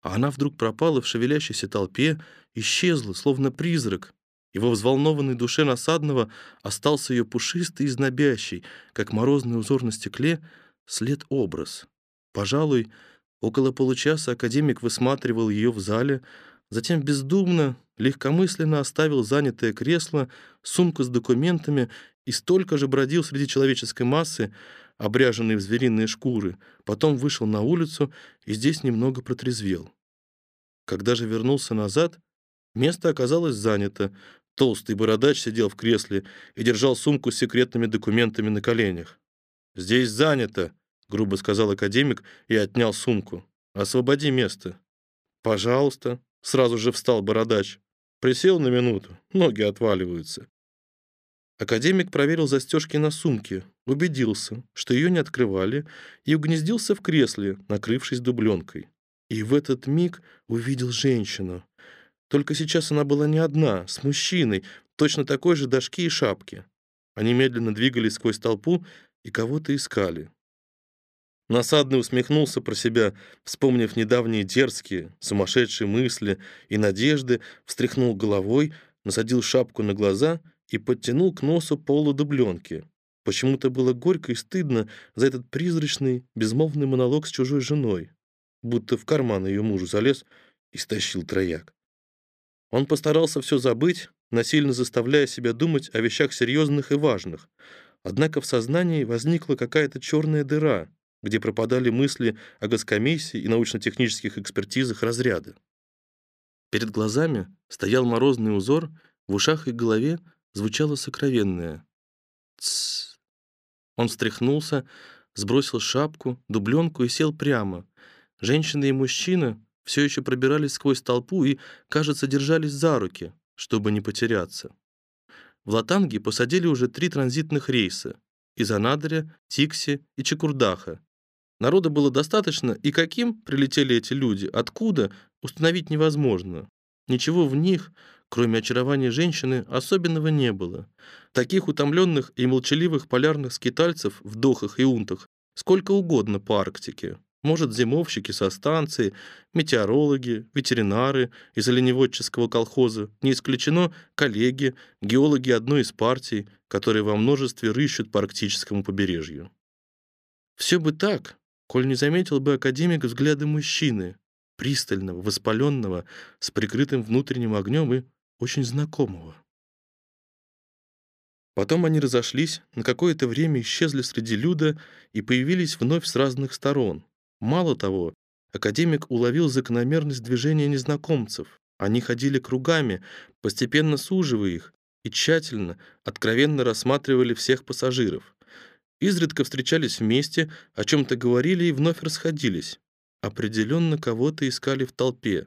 S1: А она вдруг пропала в шевелящейся толпе, исчезла, словно призрак. Его взволнованной душе насадного остался ее пушистый и знобящий, как морозный узор на стекле, след-образ. Пожалуй, около получаса академик высматривал ее в зале, затем бездумно, легкомысленно оставил занятое кресло, сумку с документами и столько же бродил среди человеческой массы, обряженной в звериные шкуры, потом вышел на улицу и здесь немного протрезвел. Когда же вернулся назад, место оказалось занято. Толстый бородач сидел в кресле и держал сумку с секретными документами на коленях. «Здесь занято», — грубо сказал академик и отнял сумку. «Освободи место». «Пожалуйста», — сразу же встал бородач. Присел на минуту, ноги отваливаются. Академик проверил застежки на сумке, убедился, что ее не открывали, и угнездился в кресле, накрывшись дубленкой. И в этот миг увидел женщину. Только сейчас она была не одна, с мужчиной, точно такой же дошки и шапки. Они медленно двигались сквозь толпу и кого-то искали. Насадный усмехнулся про себя, вспомнив недавние дерзкие, сумасшедшие мысли и надежды, встряхнул головой, насадил шапку на глаза и подтянул к носу полу дубленки. Почему-то было горько и стыдно за этот призрачный, безмолвный монолог с чужой женой, будто в карман ее мужу залез и стащил трояк. Он постарался все забыть, насильно заставляя себя думать о вещах серьезных и важных. Однако в сознании возникла какая-то черная дыра, где пропадали мысли о госкомиссии и научно-технических экспертизах разряда. Перед глазами стоял морозный узор, в ушах и голове звучало сокровенное. «Тссс». Он встряхнулся, сбросил шапку, дубленку и сел прямо. Женщина и мужчина все еще пробирались сквозь толпу и, кажется, держались за руки, чтобы не потеряться. В Латанге посадили уже три транзитных рейса из Анадыря, Тикси и Чекурдаха. Народа было достаточно, и каким прилетели эти люди, откуда, установить невозможно. Ничего в них, кроме очарования женщины, особенного не было. Таких утомленных и молчаливых полярных скитальцев в Дохах и Унтах сколько угодно по Арктике. Может, зимовщики со станции, метеорологи, ветеринары из оленеводческого колхоза, не исключено коллеги, геологи одной из партий, которые во множестве рыщут по арктическому побережью. Все бы так, коль не заметил бы академик взгляды мужчины, пристального, воспаленного, с прикрытым внутренним огнем и очень знакомого. Потом они разошлись, на какое-то время исчезли среди люда и появились вновь с разных сторон. Мало того, академик уловил закономерность движения незнакомцев. Они ходили кругами, постепенно суживая их, и тщательно, откровенно рассматривали всех пассажиров. Изредка встречались вместе, о чем-то говорили и вновь расходились. Определенно кого-то искали в толпе.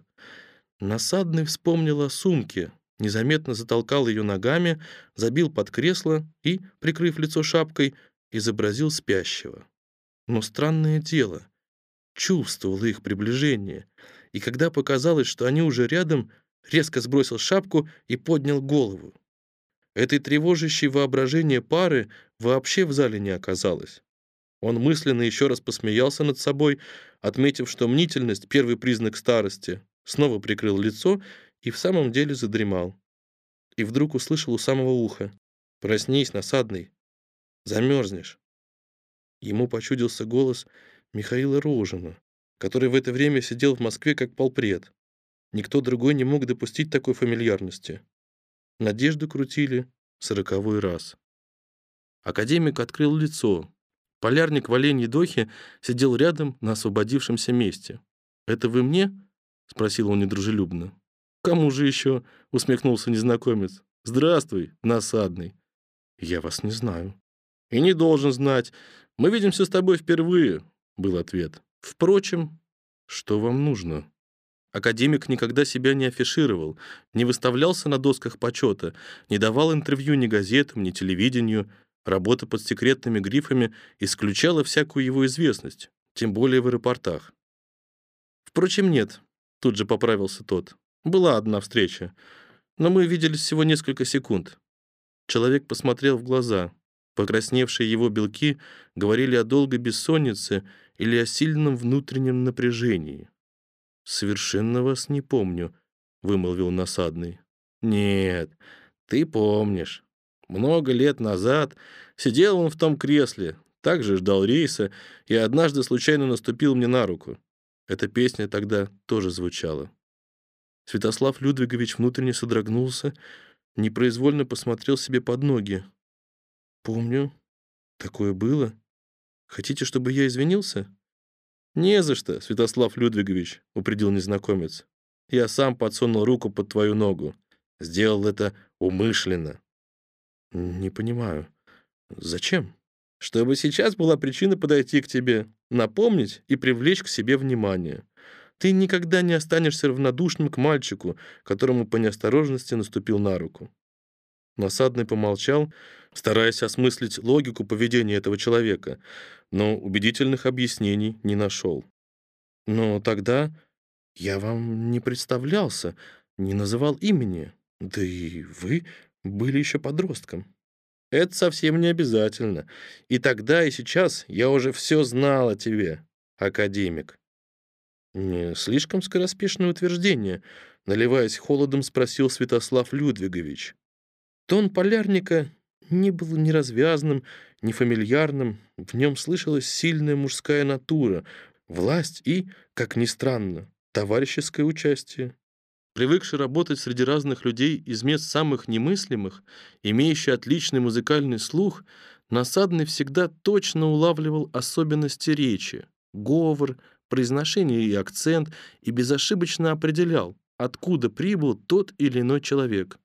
S1: Насадный вспомнил о сумке, незаметно затолкал ее ногами, забил под кресло и, прикрыв лицо шапкой, изобразил спящего. Но странное дело — чувствовал их приближение, и когда показалось, что они уже рядом, резко сбросил шапку и поднял голову. Этой тревожащей воображение пары вообще в зале не оказалось. Он мысленно еще раз посмеялся над собой, отметив, что мнительность — первый признак старости, снова прикрыл лицо и в самом деле задремал. И вдруг услышал у самого уха. «Проснись, насадный! Замерзнешь!» Ему почудился голос — Михаила Рожина, который в это время сидел в Москве как полпред. Никто другой не мог допустить такой фамильярности. Надежду крутили сороковой раз. Академик открыл лицо. Полярник в оленьей дохе сидел рядом на освободившемся месте. «Это вы мне?» — спросил он недружелюбно. «Кому же еще?» — усмехнулся незнакомец. «Здравствуй, насадный». «Я вас не знаю». «И не должен знать. Мы видимся с тобой впервые. — был ответ. «Впрочем, что вам нужно?» Академик никогда себя не афишировал, не выставлялся на досках почета, не давал интервью ни газетам, ни телевидению. Работа под секретными грифами исключала всякую его известность, тем более в аэропортах. «Впрочем, нет», — тут же поправился тот. «Была одна встреча, но мы виделись всего несколько секунд». Человек посмотрел в глаза. Покрасневшие его белки говорили о долгой бессоннице или о сильном внутреннем напряжении. «Совершенно вас не помню», — вымолвил насадный. «Нет, ты помнишь. Много лет назад сидел он в том кресле, также ждал рейса и однажды случайно наступил мне на руку. Эта песня тогда тоже звучала. Святослав Людвигович внутренне содрогнулся, непроизвольно посмотрел себе под ноги. «Помню. Такое было. Хотите, чтобы я извинился?» «Не за что, Святослав Людвигович», — упредил незнакомец. я сам подсунул руку под твою ногу. Сделал это умышленно. Не понимаю. Зачем? Чтобы сейчас была причина подойти к тебе, напомнить и привлечь к себе внимание. Ты никогда не останешься равнодушным к мальчику, которому по неосторожности наступил на руку. Насадный помолчал, стараясь осмыслить логику поведения этого человека, но убедительных объяснений не нашел. Но тогда я вам не представлялся, не называл имени, да и вы были еще подростком. Это совсем не обязательно. И тогда, и сейчас я уже все знал о тебе, академик. Не слишком скороспешное утверждение, наливаясь холодом, спросил Святослав Людвигович. Тон полярника не был ни развязным, ни фамильярным, в нем слышалась сильная мужская натура, власть и, как ни странно, товарищеское участие. Привыкший работать среди разных людей из мест самых немыслимых, имеющий отличный музыкальный слух, Насадный всегда точно улавливал особенности речи, говор, произношение и акцент и безошибочно определял, откуда прибыл тот или иной человек.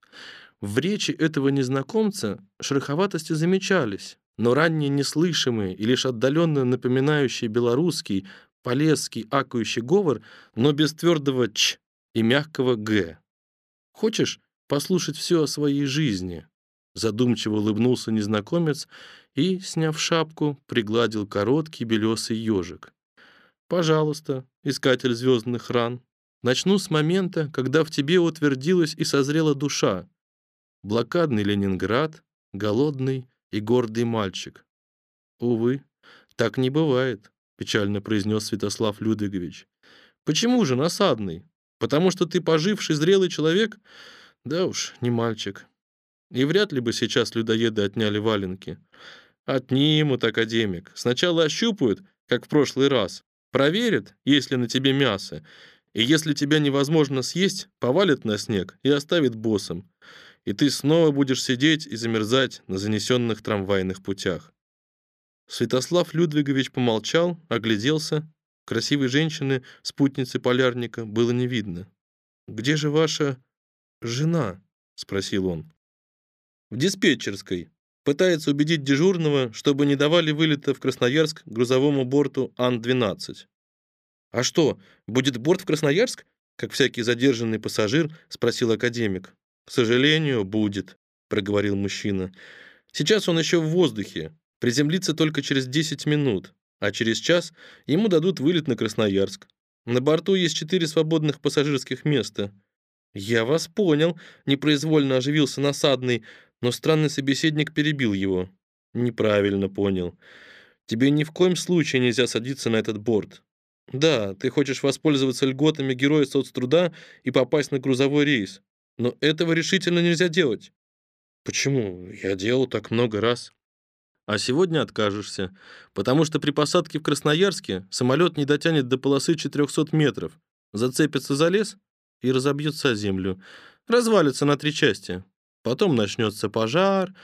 S1: В речи этого незнакомца шероховатости замечались, но ранее неслышимые и лишь отдаленно напоминающие белорусский, полесский акающий говор, но без твердого «ч» и мягкого «г». «Хочешь послушать все о своей жизни?» Задумчиво улыбнулся незнакомец и, сняв шапку, пригладил короткий белесый ежик. «Пожалуйста, искатель звездных ран, начну с момента, когда в тебе утвердилась и созрела душа. Блокадный Ленинград, голодный и гордый мальчик. Увы, так не бывает, печально произнес Святослав Людвигович. Почему же насадный? Потому что ты поживший зрелый человек? Да уж, не мальчик. И вряд ли бы сейчас людоеды отняли валенки. Отнимут, академик. Сначала ощупают, как в прошлый раз. Проверят, есть ли на тебе мясо. И если тебя невозможно съесть, повалят на снег и оставят боссом. И ты снова будешь сидеть и замерзать на занесенных трамвайных путях. Святослав Людвигович помолчал, огляделся. Красивой женщины, спутницы полярника, было не видно. «Где же ваша жена?» — спросил он. «В диспетчерской. Пытается убедить дежурного, чтобы не давали вылета в Красноярск грузовому борту Ан-12». «А что, будет борт в Красноярск?» как всякий задержанный пассажир, спросил академик. «К сожалению, будет», — проговорил мужчина. «Сейчас он еще в воздухе. Приземлится только через 10 минут а через час ему дадут вылет на Красноярск. На борту есть четыре свободных пассажирских места. Я вас понял, непроизвольно оживился насадный, но странный собеседник перебил его. Неправильно понял. Тебе ни в коем случае нельзя садиться на этот борт. Да, ты хочешь воспользоваться льготами героя соцтруда и попасть на грузовой рейс, но этого решительно нельзя делать. Почему? Я делал так много раз. А сегодня откажешься, потому что при посадке в Красноярске самолет не дотянет до полосы 400 метров, зацепится за лес и разобьется о землю, развалится на три части. Потом начнется пожар.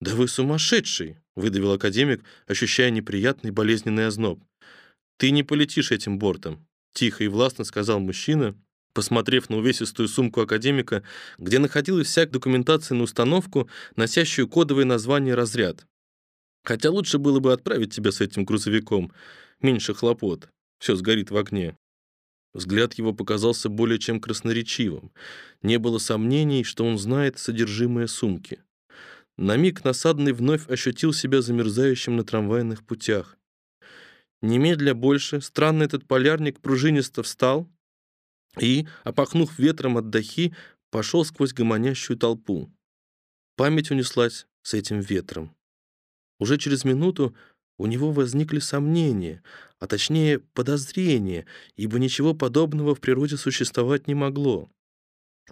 S1: «Да вы сумасшедший!» — выдавил академик, ощущая неприятный болезненный озноб. «Ты не полетишь этим бортом», — тихо и властно сказал мужчина, посмотрев на увесистую сумку академика, где находилась вся документация на установку, носящую кодовое название «Разряд». Хотя лучше было бы отправить тебя с этим грузовиком. Меньше хлопот. Все сгорит в огне. Взгляд его показался более чем красноречивым. Не было сомнений, что он знает содержимое сумки. На миг насадный вновь ощутил себя замерзающим на трамвайных путях. Немедля больше странный этот полярник пружинисто встал и, опахнув ветром от дахи, пошел сквозь гомонящую толпу. Память унеслась с этим ветром. Уже через минуту у него возникли сомнения, а точнее подозрения, ибо ничего подобного в природе существовать не могло.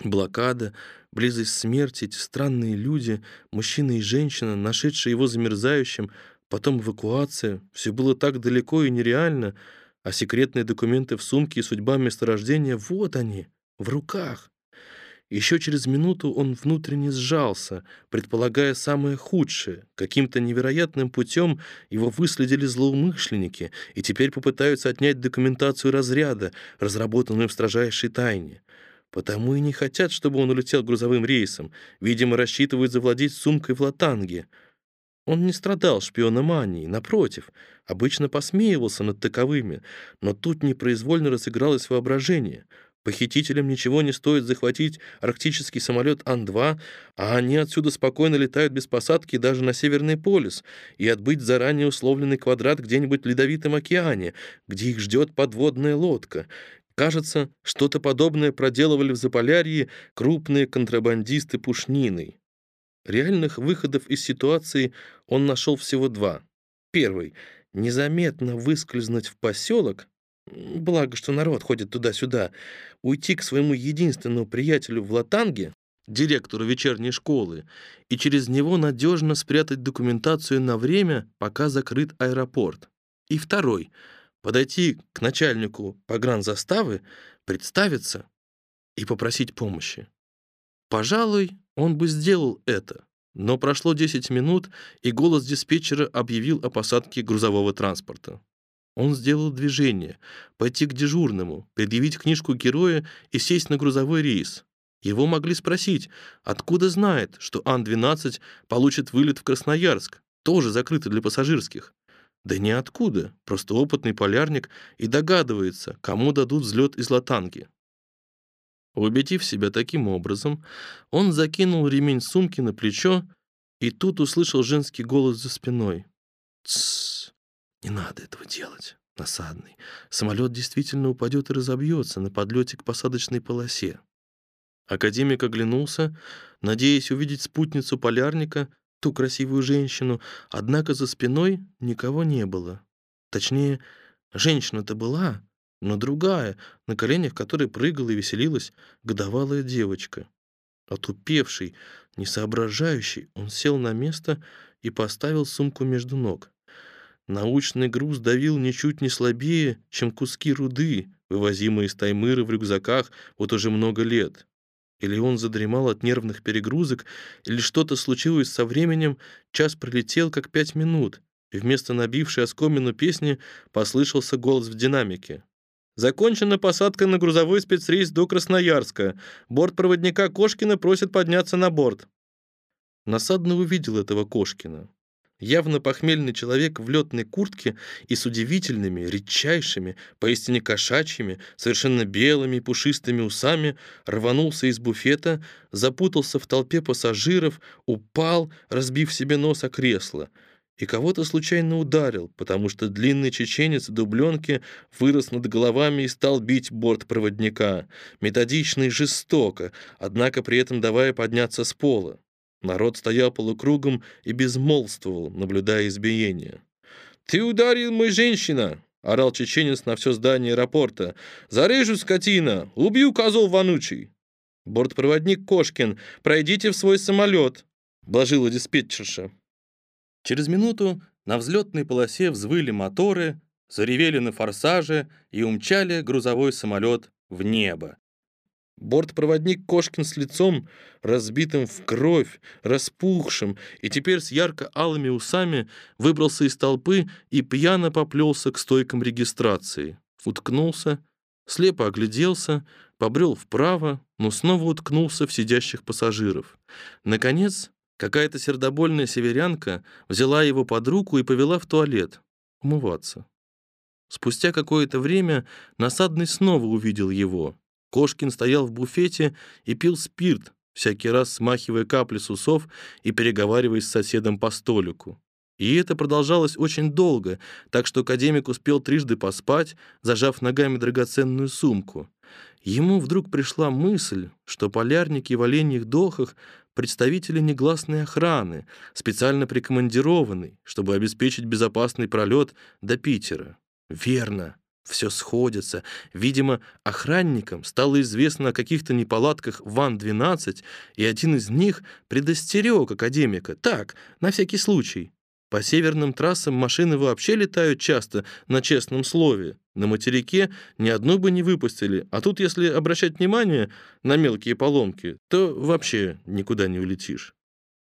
S1: Блокада, близость смерти, эти странные люди, мужчина и женщина, нашедшие его замерзающим, потом эвакуация — все было так далеко и нереально, а секретные документы в сумке и судьба месторождения — вот они, в руках. Еще через минуту он внутренне сжался, предполагая самое худшее. Каким-то невероятным путем его выследили злоумышленники и теперь попытаются отнять документацию разряда, разработанную в строжайшей тайне. Потому и не хотят, чтобы он улетел грузовым рейсом. Видимо, рассчитывают завладеть сумкой в Латанге. Он не страдал шпиономанией, напротив, обычно посмеивался над таковыми, но тут непроизвольно разыгралось воображение. Похитителям ничего не стоит захватить арктический самолет Ан-2, а они отсюда спокойно летают без посадки даже на Северный полюс и отбыть заранее условленный квадрат где-нибудь в Ледовитом океане, где их ждет подводная лодка. Кажется, что-то подобное проделывали в Заполярье крупные контрабандисты пушниной. Реальных выходов из ситуации он нашел всего два. Первый — незаметно выскользнуть в поселок, благо, что народ ходит туда-сюда, уйти к своему единственному приятелю в Латанге, директору вечерней школы, и через него надежно спрятать документацию на время, пока закрыт аэропорт. И второй — подойти к начальнику погранзаставы, представиться и попросить помощи. Пожалуй, он бы сделал это, но прошло 10 минут, и голос диспетчера объявил о посадке грузового транспорта. Он сделал движение, пойти к дежурному, предъявить книжку героя и сесть на грузовой рейс. Его могли спросить, откуда знает, что Ан-12 получит вылет в Красноярск, тоже закрытый для пассажирских. Да ниоткуда, просто опытный полярник и догадывается, кому дадут взлет из Латанги. Убедив себя таким образом, он закинул ремень сумки на плечо и тут услышал женский голос за спиной. «Тссс, не надо этого делать, насадный. Самолет действительно упадет и разобьется на подлете к посадочной полосе». Академик оглянулся, надеясь увидеть спутницу полярника, ту красивую женщину, однако за спиной никого не было. Точнее, женщина-то была, но другая, на коленях которой прыгала и веселилась годовалая девочка. Отупевший, несоображающий, он сел на место и поставил сумку между ног. Научный груз давил ничуть не слабее, чем куски руды, вывозимые из Таймыра в рюкзаках вот уже много лет. Или он задремал от нервных перегрузок, или что-то случилось со временем, час пролетел как пять минут, и вместо набившей оскомину песни послышался голос в динамике. Закончена посадка на грузовой спецрейс до Красноярска. Бортпроводника Кошкина просит подняться на борт. Насадно увидел этого Кошкина. Явно похмельный человек в летной куртке и с удивительными, редчайшими, поистине кошачьими, совершенно белыми пушистыми усами рванулся из буфета, запутался в толпе пассажиров, упал, разбив себе нос о кресло — и кого-то случайно ударил, потому что длинный чеченец в дубленке вырос над головами и стал бить борт проводника, методично и жестоко, однако при этом давая подняться с пола. Народ стоял полукругом и безмолвствовал, наблюдая избиение. «Ты ударил мой женщина!» — орал чеченец на все здание аэропорта. «Зарежу, скотина! Убью козол вонучий!» «Бортпроводник Кошкин, пройдите в свой самолет!» — блажила диспетчерша. Через минуту на взлетной полосе взвыли моторы, заревели на форсаже и умчали грузовой самолет в небо. Бортпроводник Кошкин с лицом, разбитым в кровь, распухшим, и теперь с ярко-алыми усами выбрался из толпы и пьяно поплелся к стойкам регистрации. Уткнулся, слепо огляделся, побрел вправо, но снова уткнулся в сидящих пассажиров. Наконец, Какая-то сердобольная северянка взяла его под руку и повела в туалет умываться. Спустя какое-то время насадный снова увидел его. Кошкин стоял в буфете и пил спирт, всякий раз смахивая капли с усов и переговариваясь с соседом по столику. И это продолжалось очень долго, так что академик успел трижды поспать, зажав ногами драгоценную сумку. Ему вдруг пришла мысль, что полярники в оленьих дохах представители негласной охраны, специально прикомандированный, чтобы обеспечить безопасный пролет до Питера. Верно, все сходится. Видимо, охранникам стало известно о каких-то неполадках в Ан-12, и один из них предостерег академика. Так, на всякий случай. По северным трассам машины вообще летают часто на честном слове. На материке ни одну бы не выпустили, а тут, если обращать внимание на мелкие поломки, то вообще никуда не улетишь.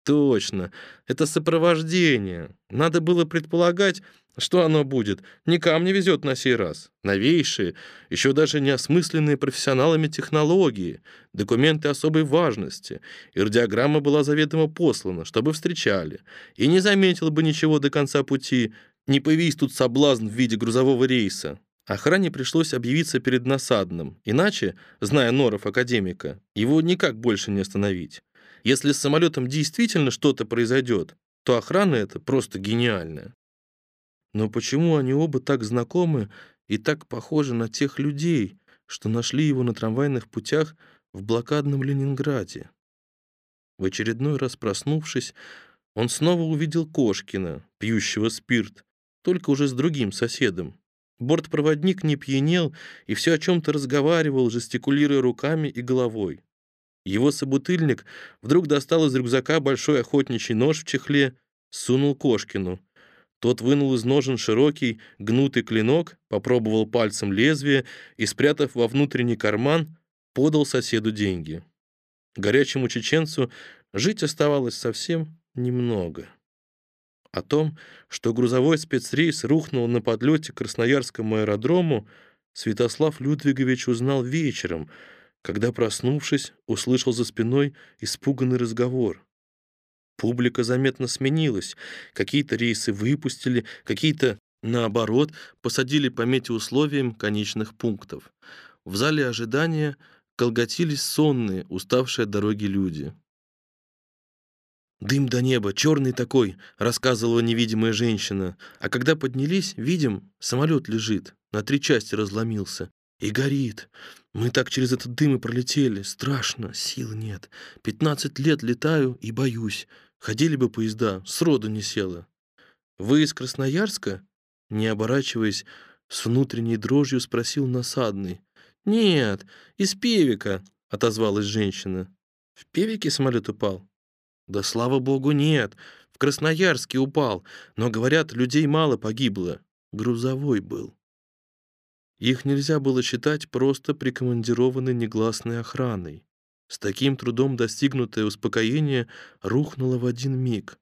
S1: Точно, это сопровождение. Надо было предполагать, что оно будет. Не камни везет на сей раз. Новейшие, еще даже не осмысленные профессионалами технологии, документы особой важности. И радиограмма была заведомо послана, чтобы встречали. И не заметил бы ничего до конца пути, не появись тут соблазн в виде грузового рейса. Охране пришлось объявиться перед насадным, иначе, зная норов академика, его никак больше не остановить. Если с самолетом действительно что-то произойдет, то охрана это просто гениальная. Но почему они оба так знакомы и так похожи на тех людей, что нашли его на трамвайных путях в блокадном Ленинграде? В очередной раз проснувшись, он снова увидел Кошкина, пьющего спирт, только уже с другим соседом. Бортпроводник не пьянел и все о чем-то разговаривал, жестикулируя руками и головой. Его собутыльник вдруг достал из рюкзака большой охотничий нож в чехле, сунул Кошкину — тот вынул из ножен широкий, гнутый клинок, попробовал пальцем лезвие и, спрятав во внутренний карман, подал соседу деньги. Горячему чеченцу жить оставалось совсем немного. О том, что грузовой спецрейс рухнул на подлете к Красноярскому аэродрому, Святослав Людвигович узнал вечером, когда, проснувшись, услышал за спиной испуганный разговор. Публика заметно сменилась. Какие-то рейсы выпустили, какие-то, наоборот, посадили по метеоусловиям конечных пунктов. В зале ожидания колготились сонные, уставшие от дороги люди. «Дым до неба, черный такой», — рассказывала невидимая женщина. «А когда поднялись, видим, самолет лежит, на три части разломился. И горит. Мы так через этот дым и пролетели. Страшно, сил нет. Пятнадцать лет летаю и боюсь. Ходили бы поезда, сроду не села. Вы из Красноярска? Не оборачиваясь, с внутренней дрожью спросил насадный. Нет, из Певика, отозвалась женщина. В Певике самолет упал? Да слава богу, нет. В Красноярске упал, но говорят, людей мало погибло. Грузовой был. Их нельзя было считать просто прикомандированной негласной охраной. С таким трудом достигнутое успокоение рухнуло в один миг.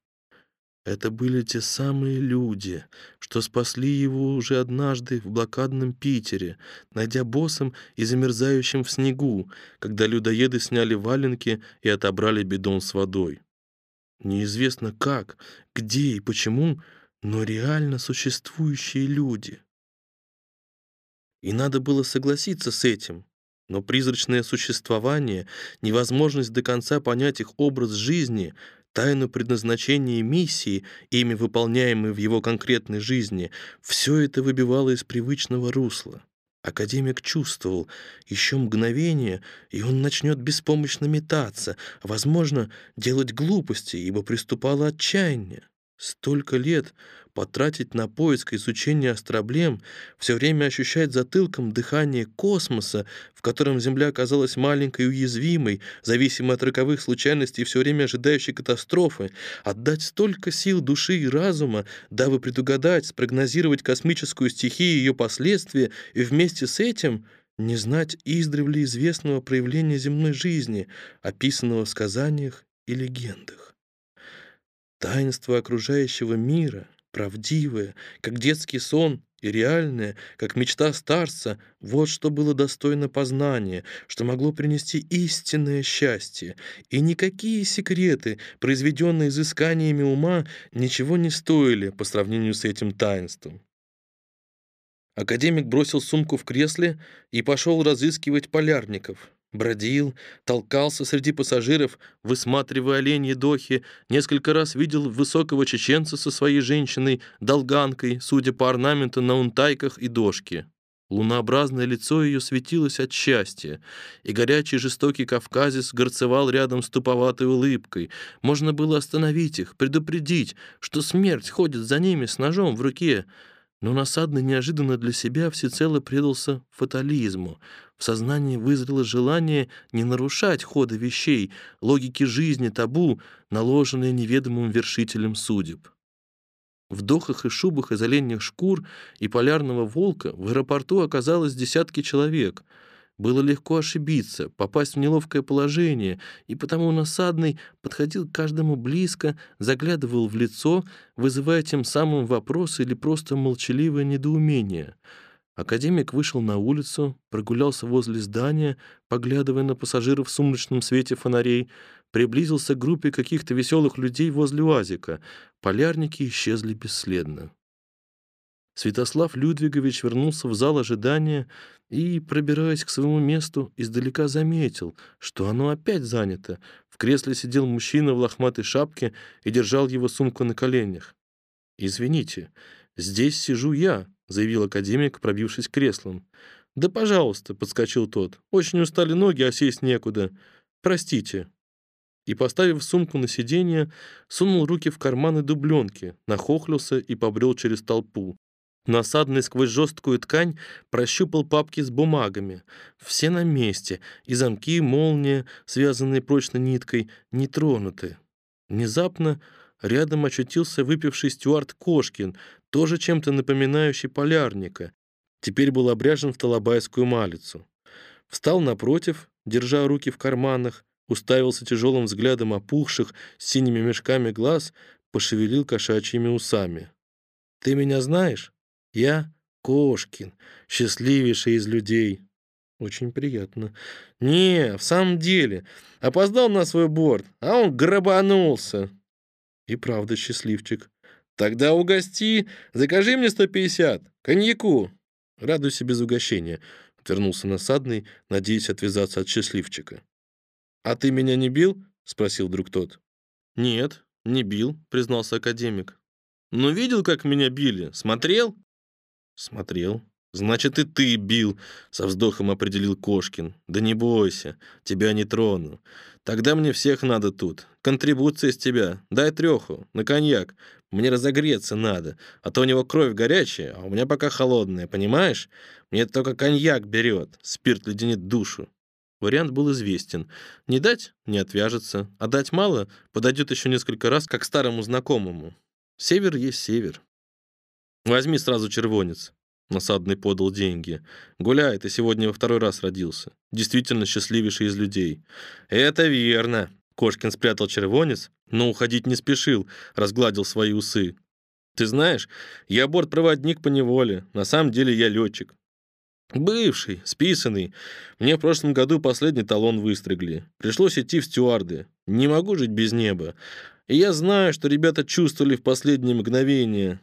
S1: Это были те самые люди, что спасли его уже однажды в блокадном Питере, найдя боссом и замерзающим в снегу, когда людоеды сняли валенки и отобрали бидон с водой. Неизвестно как, где и почему, но реально существующие люди. И надо было согласиться с этим. Но призрачное существование, невозможность до конца понять их образ жизни, тайну предназначения и миссии, ими выполняемой в его конкретной жизни, все это выбивало из привычного русла. Академик чувствовал, еще мгновение, и он начнет беспомощно метаться, возможно, делать глупости, ибо приступало отчаяние. Столько лет потратить на поиск и изучение астроблем, все время ощущать затылком дыхание космоса, в котором Земля оказалась маленькой и уязвимой, зависимой от роковых случайностей и все время ожидающей катастрофы, отдать столько сил души и разума, дабы предугадать, спрогнозировать космическую стихию и ее последствия, и вместе с этим не знать издревле известного проявления земной жизни, описанного в сказаниях и легендах. Таинство окружающего мира, правдивое, как детский сон, и реальное, как мечта старца, вот что было достойно познания, что могло принести истинное счастье. И никакие секреты, произведенные изысканиями ума, ничего не стоили по сравнению с этим таинством. Академик бросил сумку в кресле и пошел разыскивать полярников. Бродил, толкался среди пассажиров, высматривая оленьи дохи, несколько раз видел высокого чеченца со своей женщиной, долганкой, судя по орнаменту на унтайках и дошке. Лунообразное лицо ее светилось от счастья, и горячий жестокий кавказец горцевал рядом с туповатой улыбкой. Можно было остановить их, предупредить, что смерть ходит за ними с ножом в руке, но насадный неожиданно для себя всецело предался фатализму. В сознании вызрело желание не нарушать хода вещей, логики жизни, табу, наложенные неведомым вершителем судеб. В дохах и шубах из оленьих шкур и полярного волка в аэропорту оказалось десятки человек. Было легко ошибиться, попасть в неловкое положение, и потому насадный подходил к каждому близко, заглядывал в лицо, вызывая тем самым вопросы или просто молчаливое недоумение. Академик вышел на улицу, прогулялся возле здания, поглядывая на пассажиров в сумрачном свете фонарей, приблизился к группе каких-то веселых людей возле УАЗика. Полярники исчезли бесследно. Святослав Людвигович вернулся в зал ожидания и, пробираясь к своему месту, издалека заметил, что оно опять занято. В кресле сидел мужчина в лохматой шапке и держал его сумку на коленях. «Извините, здесь сижу я», — заявил академик, пробившись креслом. «Да, пожалуйста», — подскочил тот. «Очень устали ноги, а сесть некуда. Простите». И, поставив сумку на сиденье, сунул руки в карманы дубленки, нахохлился и побрел через толпу. Насадный сквозь жесткую ткань прощупал папки с бумагами. Все на месте, и замки, и молния, связанные прочно ниткой, не тронуты. Внезапно рядом очутился выпивший стюард Кошкин, тоже чем-то напоминающий полярника. Теперь был обряжен в талабайскую малицу. Встал напротив, держа руки в карманах, уставился тяжелым взглядом опухших с синими мешками глаз, пошевелил кошачьими усами. «Ты меня знаешь?» Я Кошкин, счастливейший из людей. Очень приятно. Не, в самом деле, опоздал на свой борт, а он грабанулся. И правда счастливчик. Тогда угости, закажи мне 150, коньяку. Радуйся без угощения, отвернулся насадный, надеясь отвязаться от счастливчика. А ты меня не бил? спросил вдруг тот. Нет, не бил, признался академик. Но видел, как меня били? Смотрел? Смотрел. Значит, и ты бил, со вздохом определил Кошкин. Да не бойся, тебя не трону. Тогда мне всех надо тут. Контрибуция с тебя. Дай треху, на коньяк. Мне разогреться надо, а то у него кровь горячая, а у меня пока холодная, понимаешь? Мне только коньяк берет, спирт леденит душу. Вариант был известен. Не дать — не отвяжется, а дать мало — подойдет еще несколько раз, как старому знакомому. Север есть север. Возьми сразу червонец. Насадный подал деньги. Гуляй, ты сегодня во второй раз родился. Действительно счастливейший из людей. Это верно. Кошкин спрятал червонец, но уходить не спешил, разгладил свои усы. Ты знаешь, я бортпроводник по неволе. На самом деле я летчик. Бывший, списанный. Мне в прошлом году последний талон выстригли. Пришлось идти в стюарды. Не могу жить без неба. И я знаю, что ребята чувствовали в последние мгновения.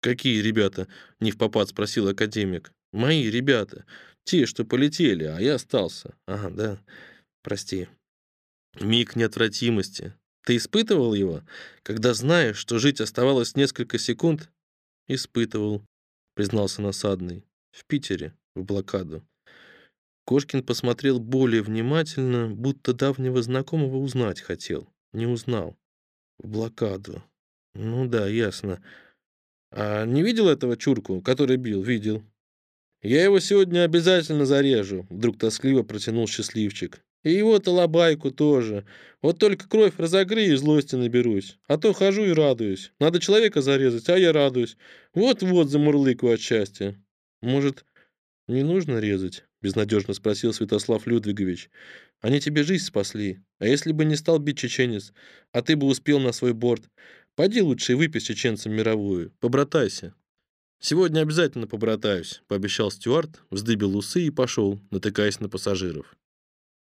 S1: «Какие ребята?» — не в попад спросил академик. «Мои ребята. Те, что полетели, а я остался. Ага, да. Прости». Миг неотвратимости. Ты испытывал его, когда знаешь, что жить оставалось несколько секунд? Испытывал, признался насадный. В Питере, в блокаду. Кошкин посмотрел более внимательно, будто давнего знакомого узнать хотел. Не узнал. В блокаду. Ну да, ясно. А не видел этого чурку, который бил? Видел. Я его сегодня обязательно зарежу, вдруг тоскливо протянул счастливчик. И его талабайку тоже. Вот только кровь разогрею и злости наберусь. А то хожу и радуюсь. Надо человека зарезать, а я радуюсь. Вот-вот замурлыкаю от счастья. Может, не нужно резать? Безнадежно спросил Святослав Людвигович. Они тебе жизнь спасли. А если бы не стал бить чеченец, а ты бы успел на свой борт, Пойди лучше и выпей с чеченцем мировую. Побратайся. Сегодня обязательно побратаюсь, пообещал Стюарт, вздыбил усы и пошел, натыкаясь на пассажиров.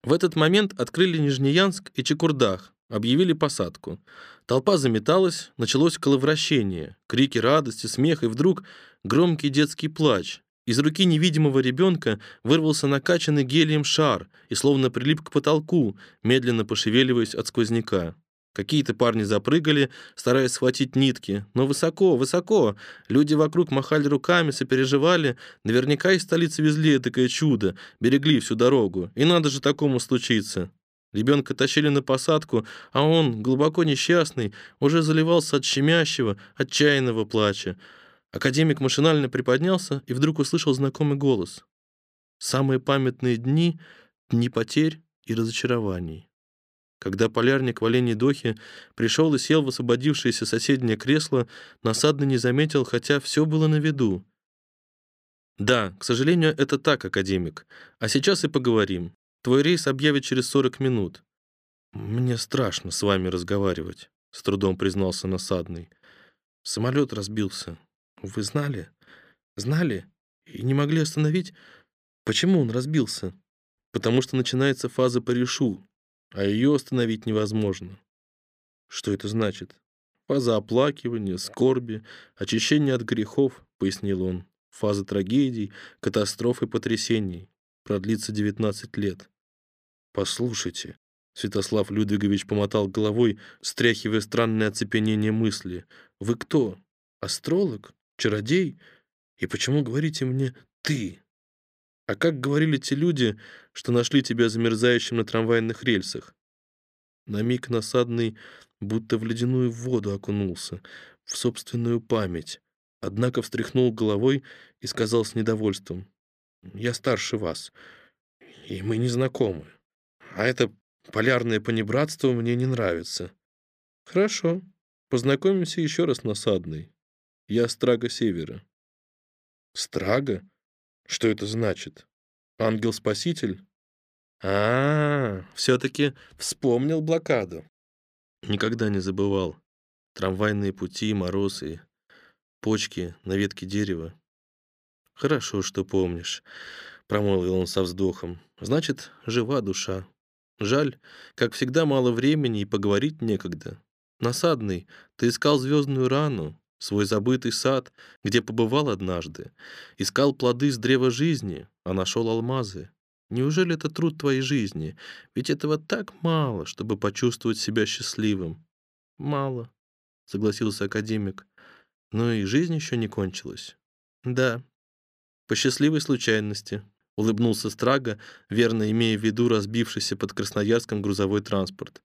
S1: В этот момент открыли Нижнеянск и Чекурдах, объявили посадку. Толпа заметалась, началось коловращение, крики радости, смех и вдруг громкий детский плач. Из руки невидимого ребенка вырвался накачанный гелием шар и словно прилип к потолку, медленно пошевеливаясь от сквозняка. Какие-то парни запрыгали, стараясь схватить нитки, но высоко, высоко. Люди вокруг махали руками, сопереживали. Наверняка из столицы везли такое чудо, берегли всю дорогу. И надо же такому случиться. Ребенка тащили на посадку, а он, глубоко несчастный, уже заливался от щемящего, отчаянного плача. Академик машинально приподнялся и вдруг услышал знакомый голос. «Самые памятные дни — дни потерь и разочарований». Когда полярник в оленей дохе пришел и сел в освободившееся соседнее кресло, насадно не заметил, хотя все было на виду. Да, к сожалению, это так, академик. А сейчас и поговорим. Твой рейс объявят через 40 минут. Мне страшно с вами разговаривать, с трудом признался насадный. Самолет разбился. Вы знали? Знали? И не могли остановить? Почему он разбился? Потому что начинается фаза Паришу, а ее остановить невозможно. Что это значит? Фаза оплакивания, скорби, очищения от грехов, пояснил он. Фаза трагедий, катастроф и потрясений. Продлится 19 лет. Послушайте, Святослав Людвигович помотал головой, стряхивая странное оцепенение мысли. Вы кто? Астролог? Чародей? И почему говорите мне «ты»? А как говорили те люди, что нашли тебя замерзающим на трамвайных рельсах? На миг насадный будто в ледяную воду окунулся, в собственную память. Однако встряхнул головой и сказал с недовольством. «Я старше вас, и мы не знакомы. А это полярное понебратство мне не нравится». «Хорошо, познакомимся еще раз насадный. Я Страга Севера». «Страга? Что это значит? Ангел-спаситель?» А, -а, -а все-таки вспомнил блокаду. Никогда не забывал. Трамвайные пути, мороз и почки на ветке дерева. Хорошо, что помнишь, промолвил он со вздохом. Значит, жива душа. Жаль, как всегда мало времени и поговорить некогда. Насадный, ты искал звездную рану, свой забытый сад, где побывал однажды, искал плоды с древа жизни, а нашел алмазы. Неужели это труд твоей жизни? Ведь этого так мало, чтобы почувствовать себя счастливым. Мало, согласился академик. Но и жизнь еще не кончилась. Да, по счастливой случайности, улыбнулся Страга, верно имея в виду разбившийся под Красноярском грузовой транспорт.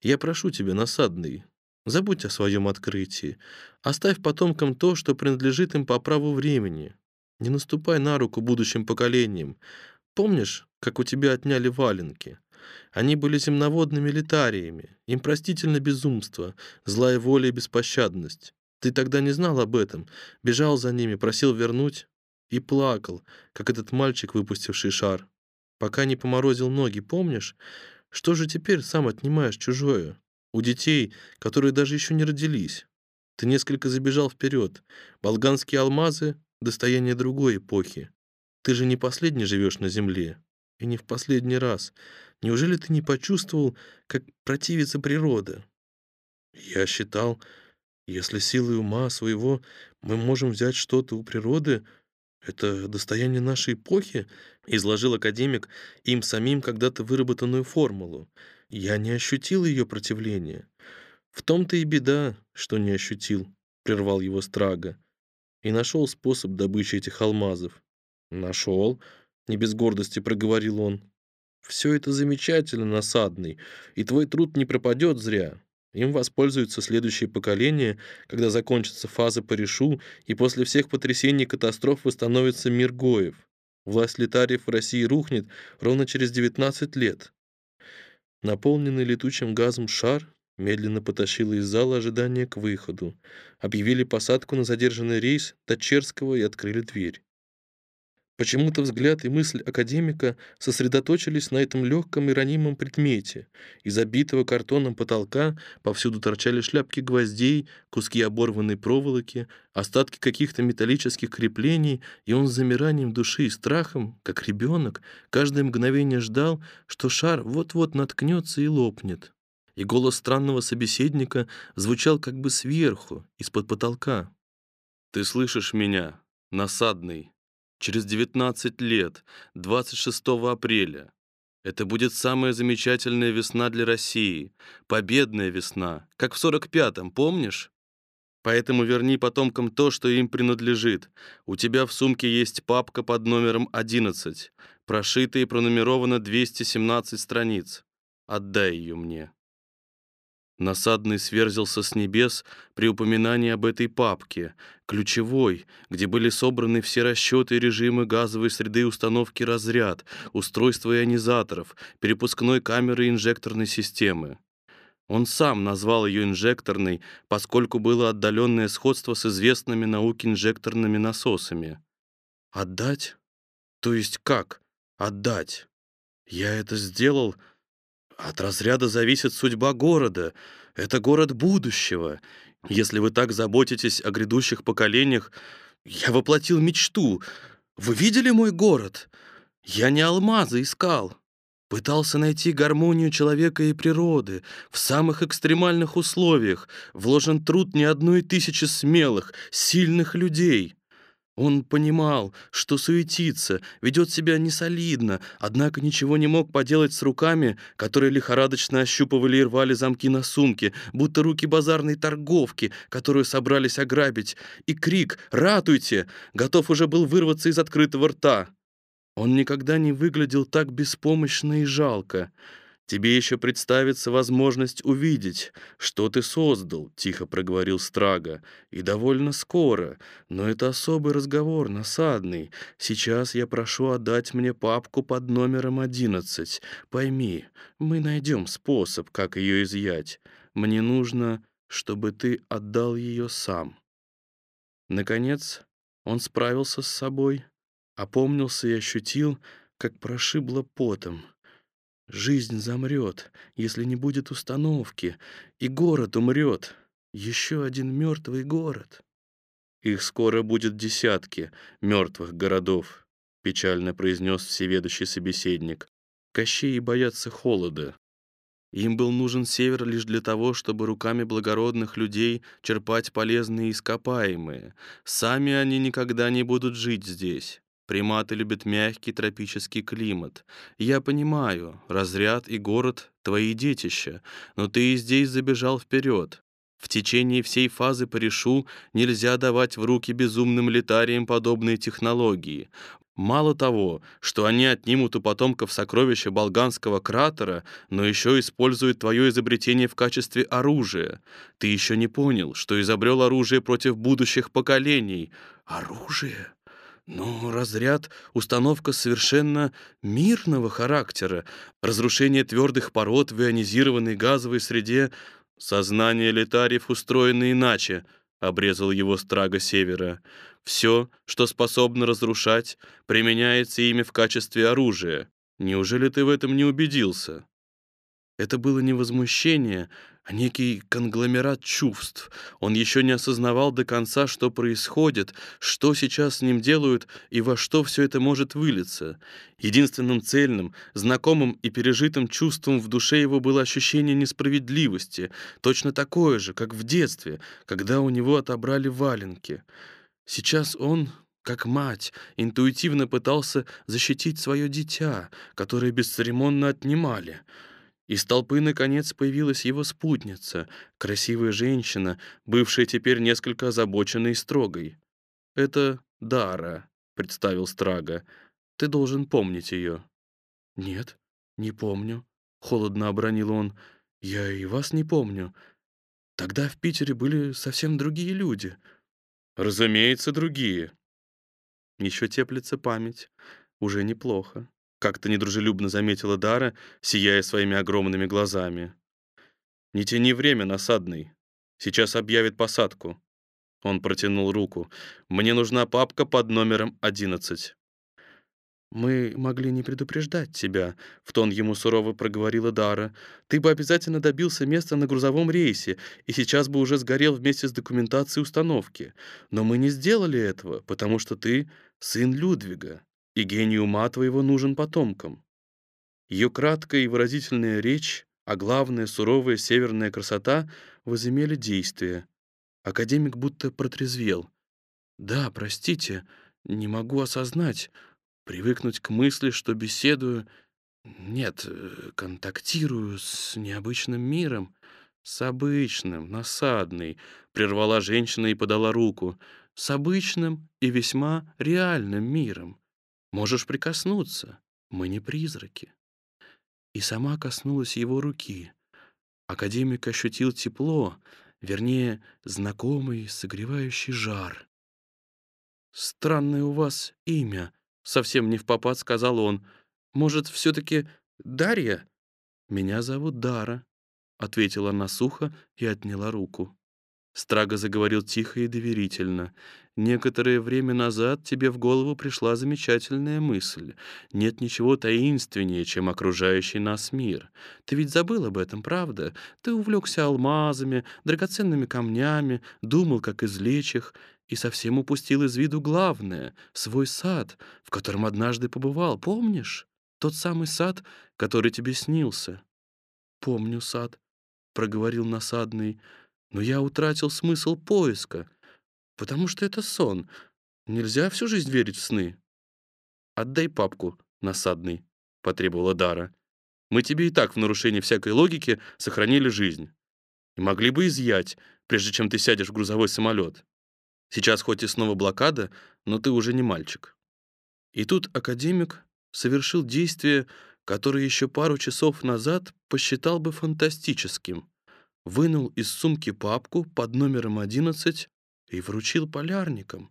S1: Я прошу тебя, насадный, забудь о своем открытии. Оставь потомкам то, что принадлежит им по праву времени. Не наступай на руку будущим поколениям. Помнишь, как у тебя отняли валенки? Они были земноводными летариями. Им простительно безумство, злая воля и беспощадность. Ты тогда не знал об этом, бежал за ними, просил вернуть и плакал, как этот мальчик, выпустивший шар. Пока не поморозил ноги, помнишь? Что же теперь сам отнимаешь чужое? У детей, которые даже еще не родились. Ты несколько забежал вперед. Болганские алмазы — достояние другой эпохи. Ты же не последний живешь на земле. И не в последний раз. Неужели ты не почувствовал, как противится природа? Я считал, если силой ума своего мы можем взять что-то у природы, это достояние нашей эпохи, изложил академик им самим когда-то выработанную формулу. Я не ощутил ее противления. В том-то и беда, что не ощутил, прервал его Страга, и нашел способ добычи этих алмазов. «Нашел», — не без гордости проговорил он. «Все это замечательно, насадный, и твой труд не пропадет зря. Им воспользуются следующее поколение, когда закончится фаза Паришу, и после всех потрясений и катастроф восстановится мир Гоев. Власть летариев в России рухнет ровно через 19 лет». Наполненный летучим газом шар медленно потащило из зала ожидания к выходу. Объявили посадку на задержанный рейс до Черского и открыли дверь. Почему-то взгляд и мысль академика сосредоточились на этом легком и ранимом предмете. Из обитого картоном потолка повсюду торчали шляпки гвоздей, куски оборванной проволоки, остатки каких-то металлических креплений, и он с замиранием души и страхом, как ребенок, каждое мгновение ждал, что шар вот-вот наткнется и лопнет. И голос странного собеседника звучал как бы сверху, из-под потолка. «Ты слышишь меня, насадный?» Через 19 лет, 26 апреля. Это будет самая замечательная весна для России, победная весна, как в 45-м, помнишь? Поэтому верни потомкам то, что им принадлежит. У тебя в сумке есть папка под номером 11, прошита и пронумерована 217 страниц. Отдай ее мне. Насадный сверзился с небес при упоминании об этой папке, ключевой, где были собраны все расчеты режимы газовой среды установки разряд, устройства ионизаторов, перепускной камеры инжекторной системы. Он сам назвал ее инжекторной, поскольку было отдаленное сходство с известными науке инжекторными насосами. Отдать? То есть как отдать? Я это сделал. От разряда зависит судьба города. Это город будущего. Если вы так заботитесь о грядущих поколениях, я воплотил мечту. Вы видели мой город? Я не алмазы искал. Пытался найти гармонию человека и природы в самых экстремальных условиях. Вложен труд не одной тысячи смелых, сильных людей. Он понимал, что суетится, ведет себя несолидно, однако ничего не мог поделать с руками, которые лихорадочно ощупывали и рвали замки на сумке, будто руки базарной торговки, которую собрались ограбить, и крик «Ратуйте!» готов уже был вырваться из открытого рта. Он никогда не выглядел так беспомощно и жалко. «Тебе еще представится возможность увидеть, что ты создал», — тихо проговорил Страга. «И довольно скоро. Но это особый разговор, насадный. Сейчас я прошу отдать мне папку под номером одиннадцать. Пойми, мы найдем способ, как ее изъять. Мне нужно, чтобы ты отдал ее сам». Наконец он справился с собой, опомнился и ощутил, как прошибло потом — Жизнь замрет, если не будет установки, и город умрет. Еще один мертвый город. Их скоро будет десятки мертвых городов, печально произнес всеведущий собеседник. Кощеи боятся холода. Им был нужен север лишь для того, чтобы руками благородных людей черпать полезные ископаемые. Сами они никогда не будут жить здесь. Приматы любят мягкий тропический климат. Я понимаю, разряд и город — твои детища, но ты и здесь забежал вперед. В течение всей фазы Паришу нельзя давать в руки безумным летариям подобные технологии. Мало того, что они отнимут у потомков сокровища Болганского кратера, но еще используют твое изобретение в качестве оружия. Ты еще не понял, что изобрел оружие против будущих поколений. Оружие? Но разряд — установка совершенно мирного характера. Разрушение твердых пород в ионизированной газовой среде. Сознание летариев устроено иначе, — обрезал его страга севера. Все, что способно разрушать, применяется ими в качестве оружия. Неужели ты в этом не убедился? Это было не возмущение, а некий конгломерат чувств. Он еще не осознавал до конца, что происходит, что сейчас с ним делают и во что все это может вылиться. Единственным цельным, знакомым и пережитым чувством в душе его было ощущение несправедливости, точно такое же, как в детстве, когда у него отобрали валенки. Сейчас он, как мать, интуитивно пытался защитить свое дитя, которое бесцеремонно отнимали — из толпы, наконец, появилась его спутница, красивая женщина, бывшая теперь несколько озабоченной и строгой. «Это Дара», — представил Страга. «Ты должен помнить ее». «Нет, не помню», — холодно обронил он. «Я и вас не помню. Тогда в Питере были совсем другие люди». «Разумеется, другие». Еще теплится память. Уже неплохо как-то недружелюбно заметила Дара, сияя своими огромными глазами. «Не тяни время, насадный. Сейчас объявит посадку». Он протянул руку. «Мне нужна папка под номером 11». «Мы могли не предупреждать тебя», — в тон ему сурово проговорила Дара. «Ты бы обязательно добился места на грузовом рейсе и сейчас бы уже сгорел вместе с документацией установки. Но мы не сделали этого, потому что ты сын Людвига и гений ума твоего нужен потомкам». Ее краткая и выразительная речь, а главное, суровая северная красота возымели действие. Академик будто протрезвел. «Да, простите, не могу осознать, привыкнуть к мысли, что беседую... Нет, э, контактирую с необычным миром». «С обычным, насадный», — прервала женщина и подала руку. «С обычным и весьма реальным миром. Можешь прикоснуться, мы не призраки». И сама коснулась его руки. Академик ощутил тепло, вернее, знакомый согревающий жар. «Странное у вас имя», — совсем не в попад сказал он. «Может, все-таки Дарья?» «Меня зовут Дара», — ответила она сухо и отняла руку. Страго заговорил тихо и доверительно. «Некоторое время назад тебе в голову пришла замечательная мысль. Нет ничего таинственнее, чем окружающий нас мир. Ты ведь забыл об этом, правда? Ты увлекся алмазами, драгоценными камнями, думал, как извлечь их, и совсем упустил из виду главное — свой сад, в котором однажды побывал, помнишь? Тот самый сад, который тебе снился». «Помню сад», — проговорил насадный, — но я утратил смысл поиска, потому что это сон. Нельзя всю жизнь верить в сны. «Отдай папку, насадный», — потребовала Дара. «Мы тебе и так в нарушении всякой логики сохранили жизнь. И могли бы изъять, прежде чем ты сядешь в грузовой самолет. Сейчас хоть и снова блокада, но ты уже не мальчик». И тут академик совершил действие, которое еще пару часов назад посчитал бы фантастическим вынул из сумки папку под номером 11 и вручил полярникам.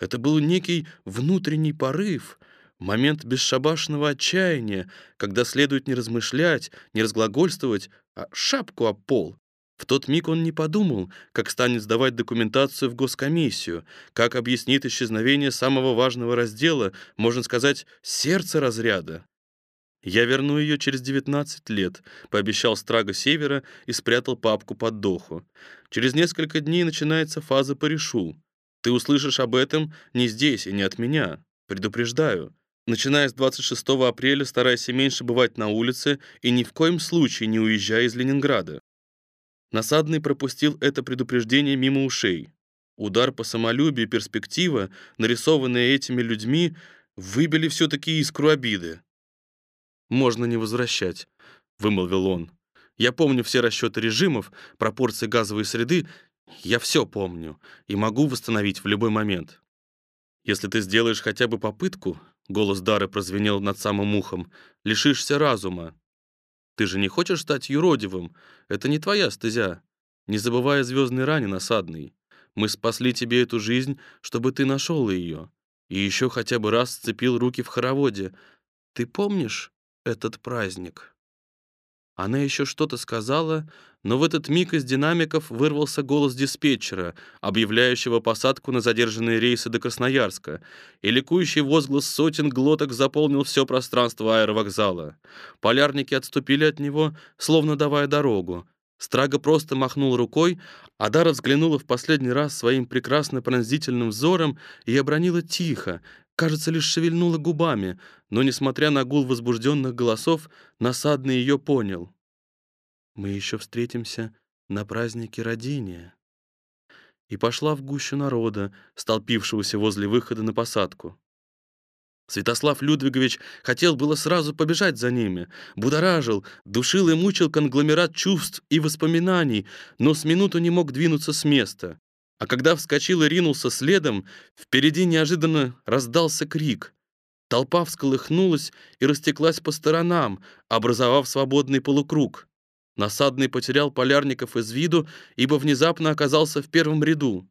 S1: Это был некий внутренний порыв, момент бесшабашного отчаяния, когда следует не размышлять, не разглагольствовать, а шапку об пол. В тот миг он не подумал, как станет сдавать документацию в госкомиссию, как объяснит исчезновение самого важного раздела, можно сказать, сердца разряда. «Я верну ее через 19 лет», — пообещал Страга Севера и спрятал папку под доху. «Через несколько дней начинается фаза порешу. Ты услышишь об этом не здесь и не от меня. Предупреждаю. Начиная с 26 апреля старайся меньше бывать на улице и ни в коем случае не уезжай из Ленинграда». Насадный пропустил это предупреждение мимо ушей. Удар по самолюбию и перспектива, нарисованные этими людьми, выбили все-таки искру обиды можно не возвращать», — вымолвил он. «Я помню все расчеты режимов, пропорции газовой среды. Я все помню и могу восстановить в любой момент. Если ты сделаешь хотя бы попытку, — голос Дары прозвенел над самым ухом, — лишишься разума. Ты же не хочешь стать юродивым? Это не твоя стезя. Не забывая звездной ране насадный. Мы спасли тебе эту жизнь, чтобы ты нашел ее. И еще хотя бы раз сцепил руки в хороводе. Ты помнишь, этот праздник. Она еще что-то сказала, но в этот миг из динамиков вырвался голос диспетчера, объявляющего посадку на задержанные рейсы до Красноярска, и ликующий возглас сотен глоток заполнил все пространство аэровокзала. Полярники отступили от него, словно давая дорогу. Страга просто махнул рукой, а Дара взглянула в последний раз своим прекрасно пронзительным взором и обронила тихо, кажется, лишь шевельнула губами, но, несмотря на гул возбужденных голосов, насадный ее понял. «Мы еще встретимся на празднике родения». И пошла в гущу народа, столпившегося возле выхода на посадку. Святослав Людвигович хотел было сразу побежать за ними, будоражил, душил и мучил конгломерат чувств и воспоминаний, но с минуту не мог двинуться с места. А когда вскочил и ринулся следом, впереди неожиданно раздался крик. Толпа всколыхнулась и растеклась по сторонам, образовав свободный полукруг. Насадный потерял полярников из виду, ибо внезапно оказался в первом ряду.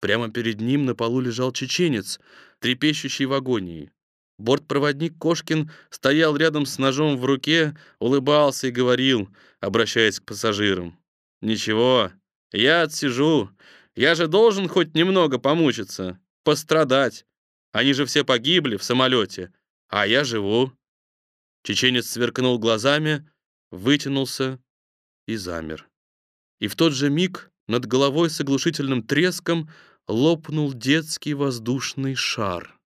S1: Прямо перед ним на полу лежал чеченец, трепещущий в агонии. Бортпроводник Кошкин стоял рядом с ножом в руке, улыбался и говорил, обращаясь к пассажирам. «Ничего, я отсижу. Я же должен хоть немного помучиться, пострадать. Они же все погибли в самолете, а я живу». Чеченец сверкнул глазами, вытянулся и замер. И в тот же миг над головой с оглушительным треском лопнул детский воздушный шар.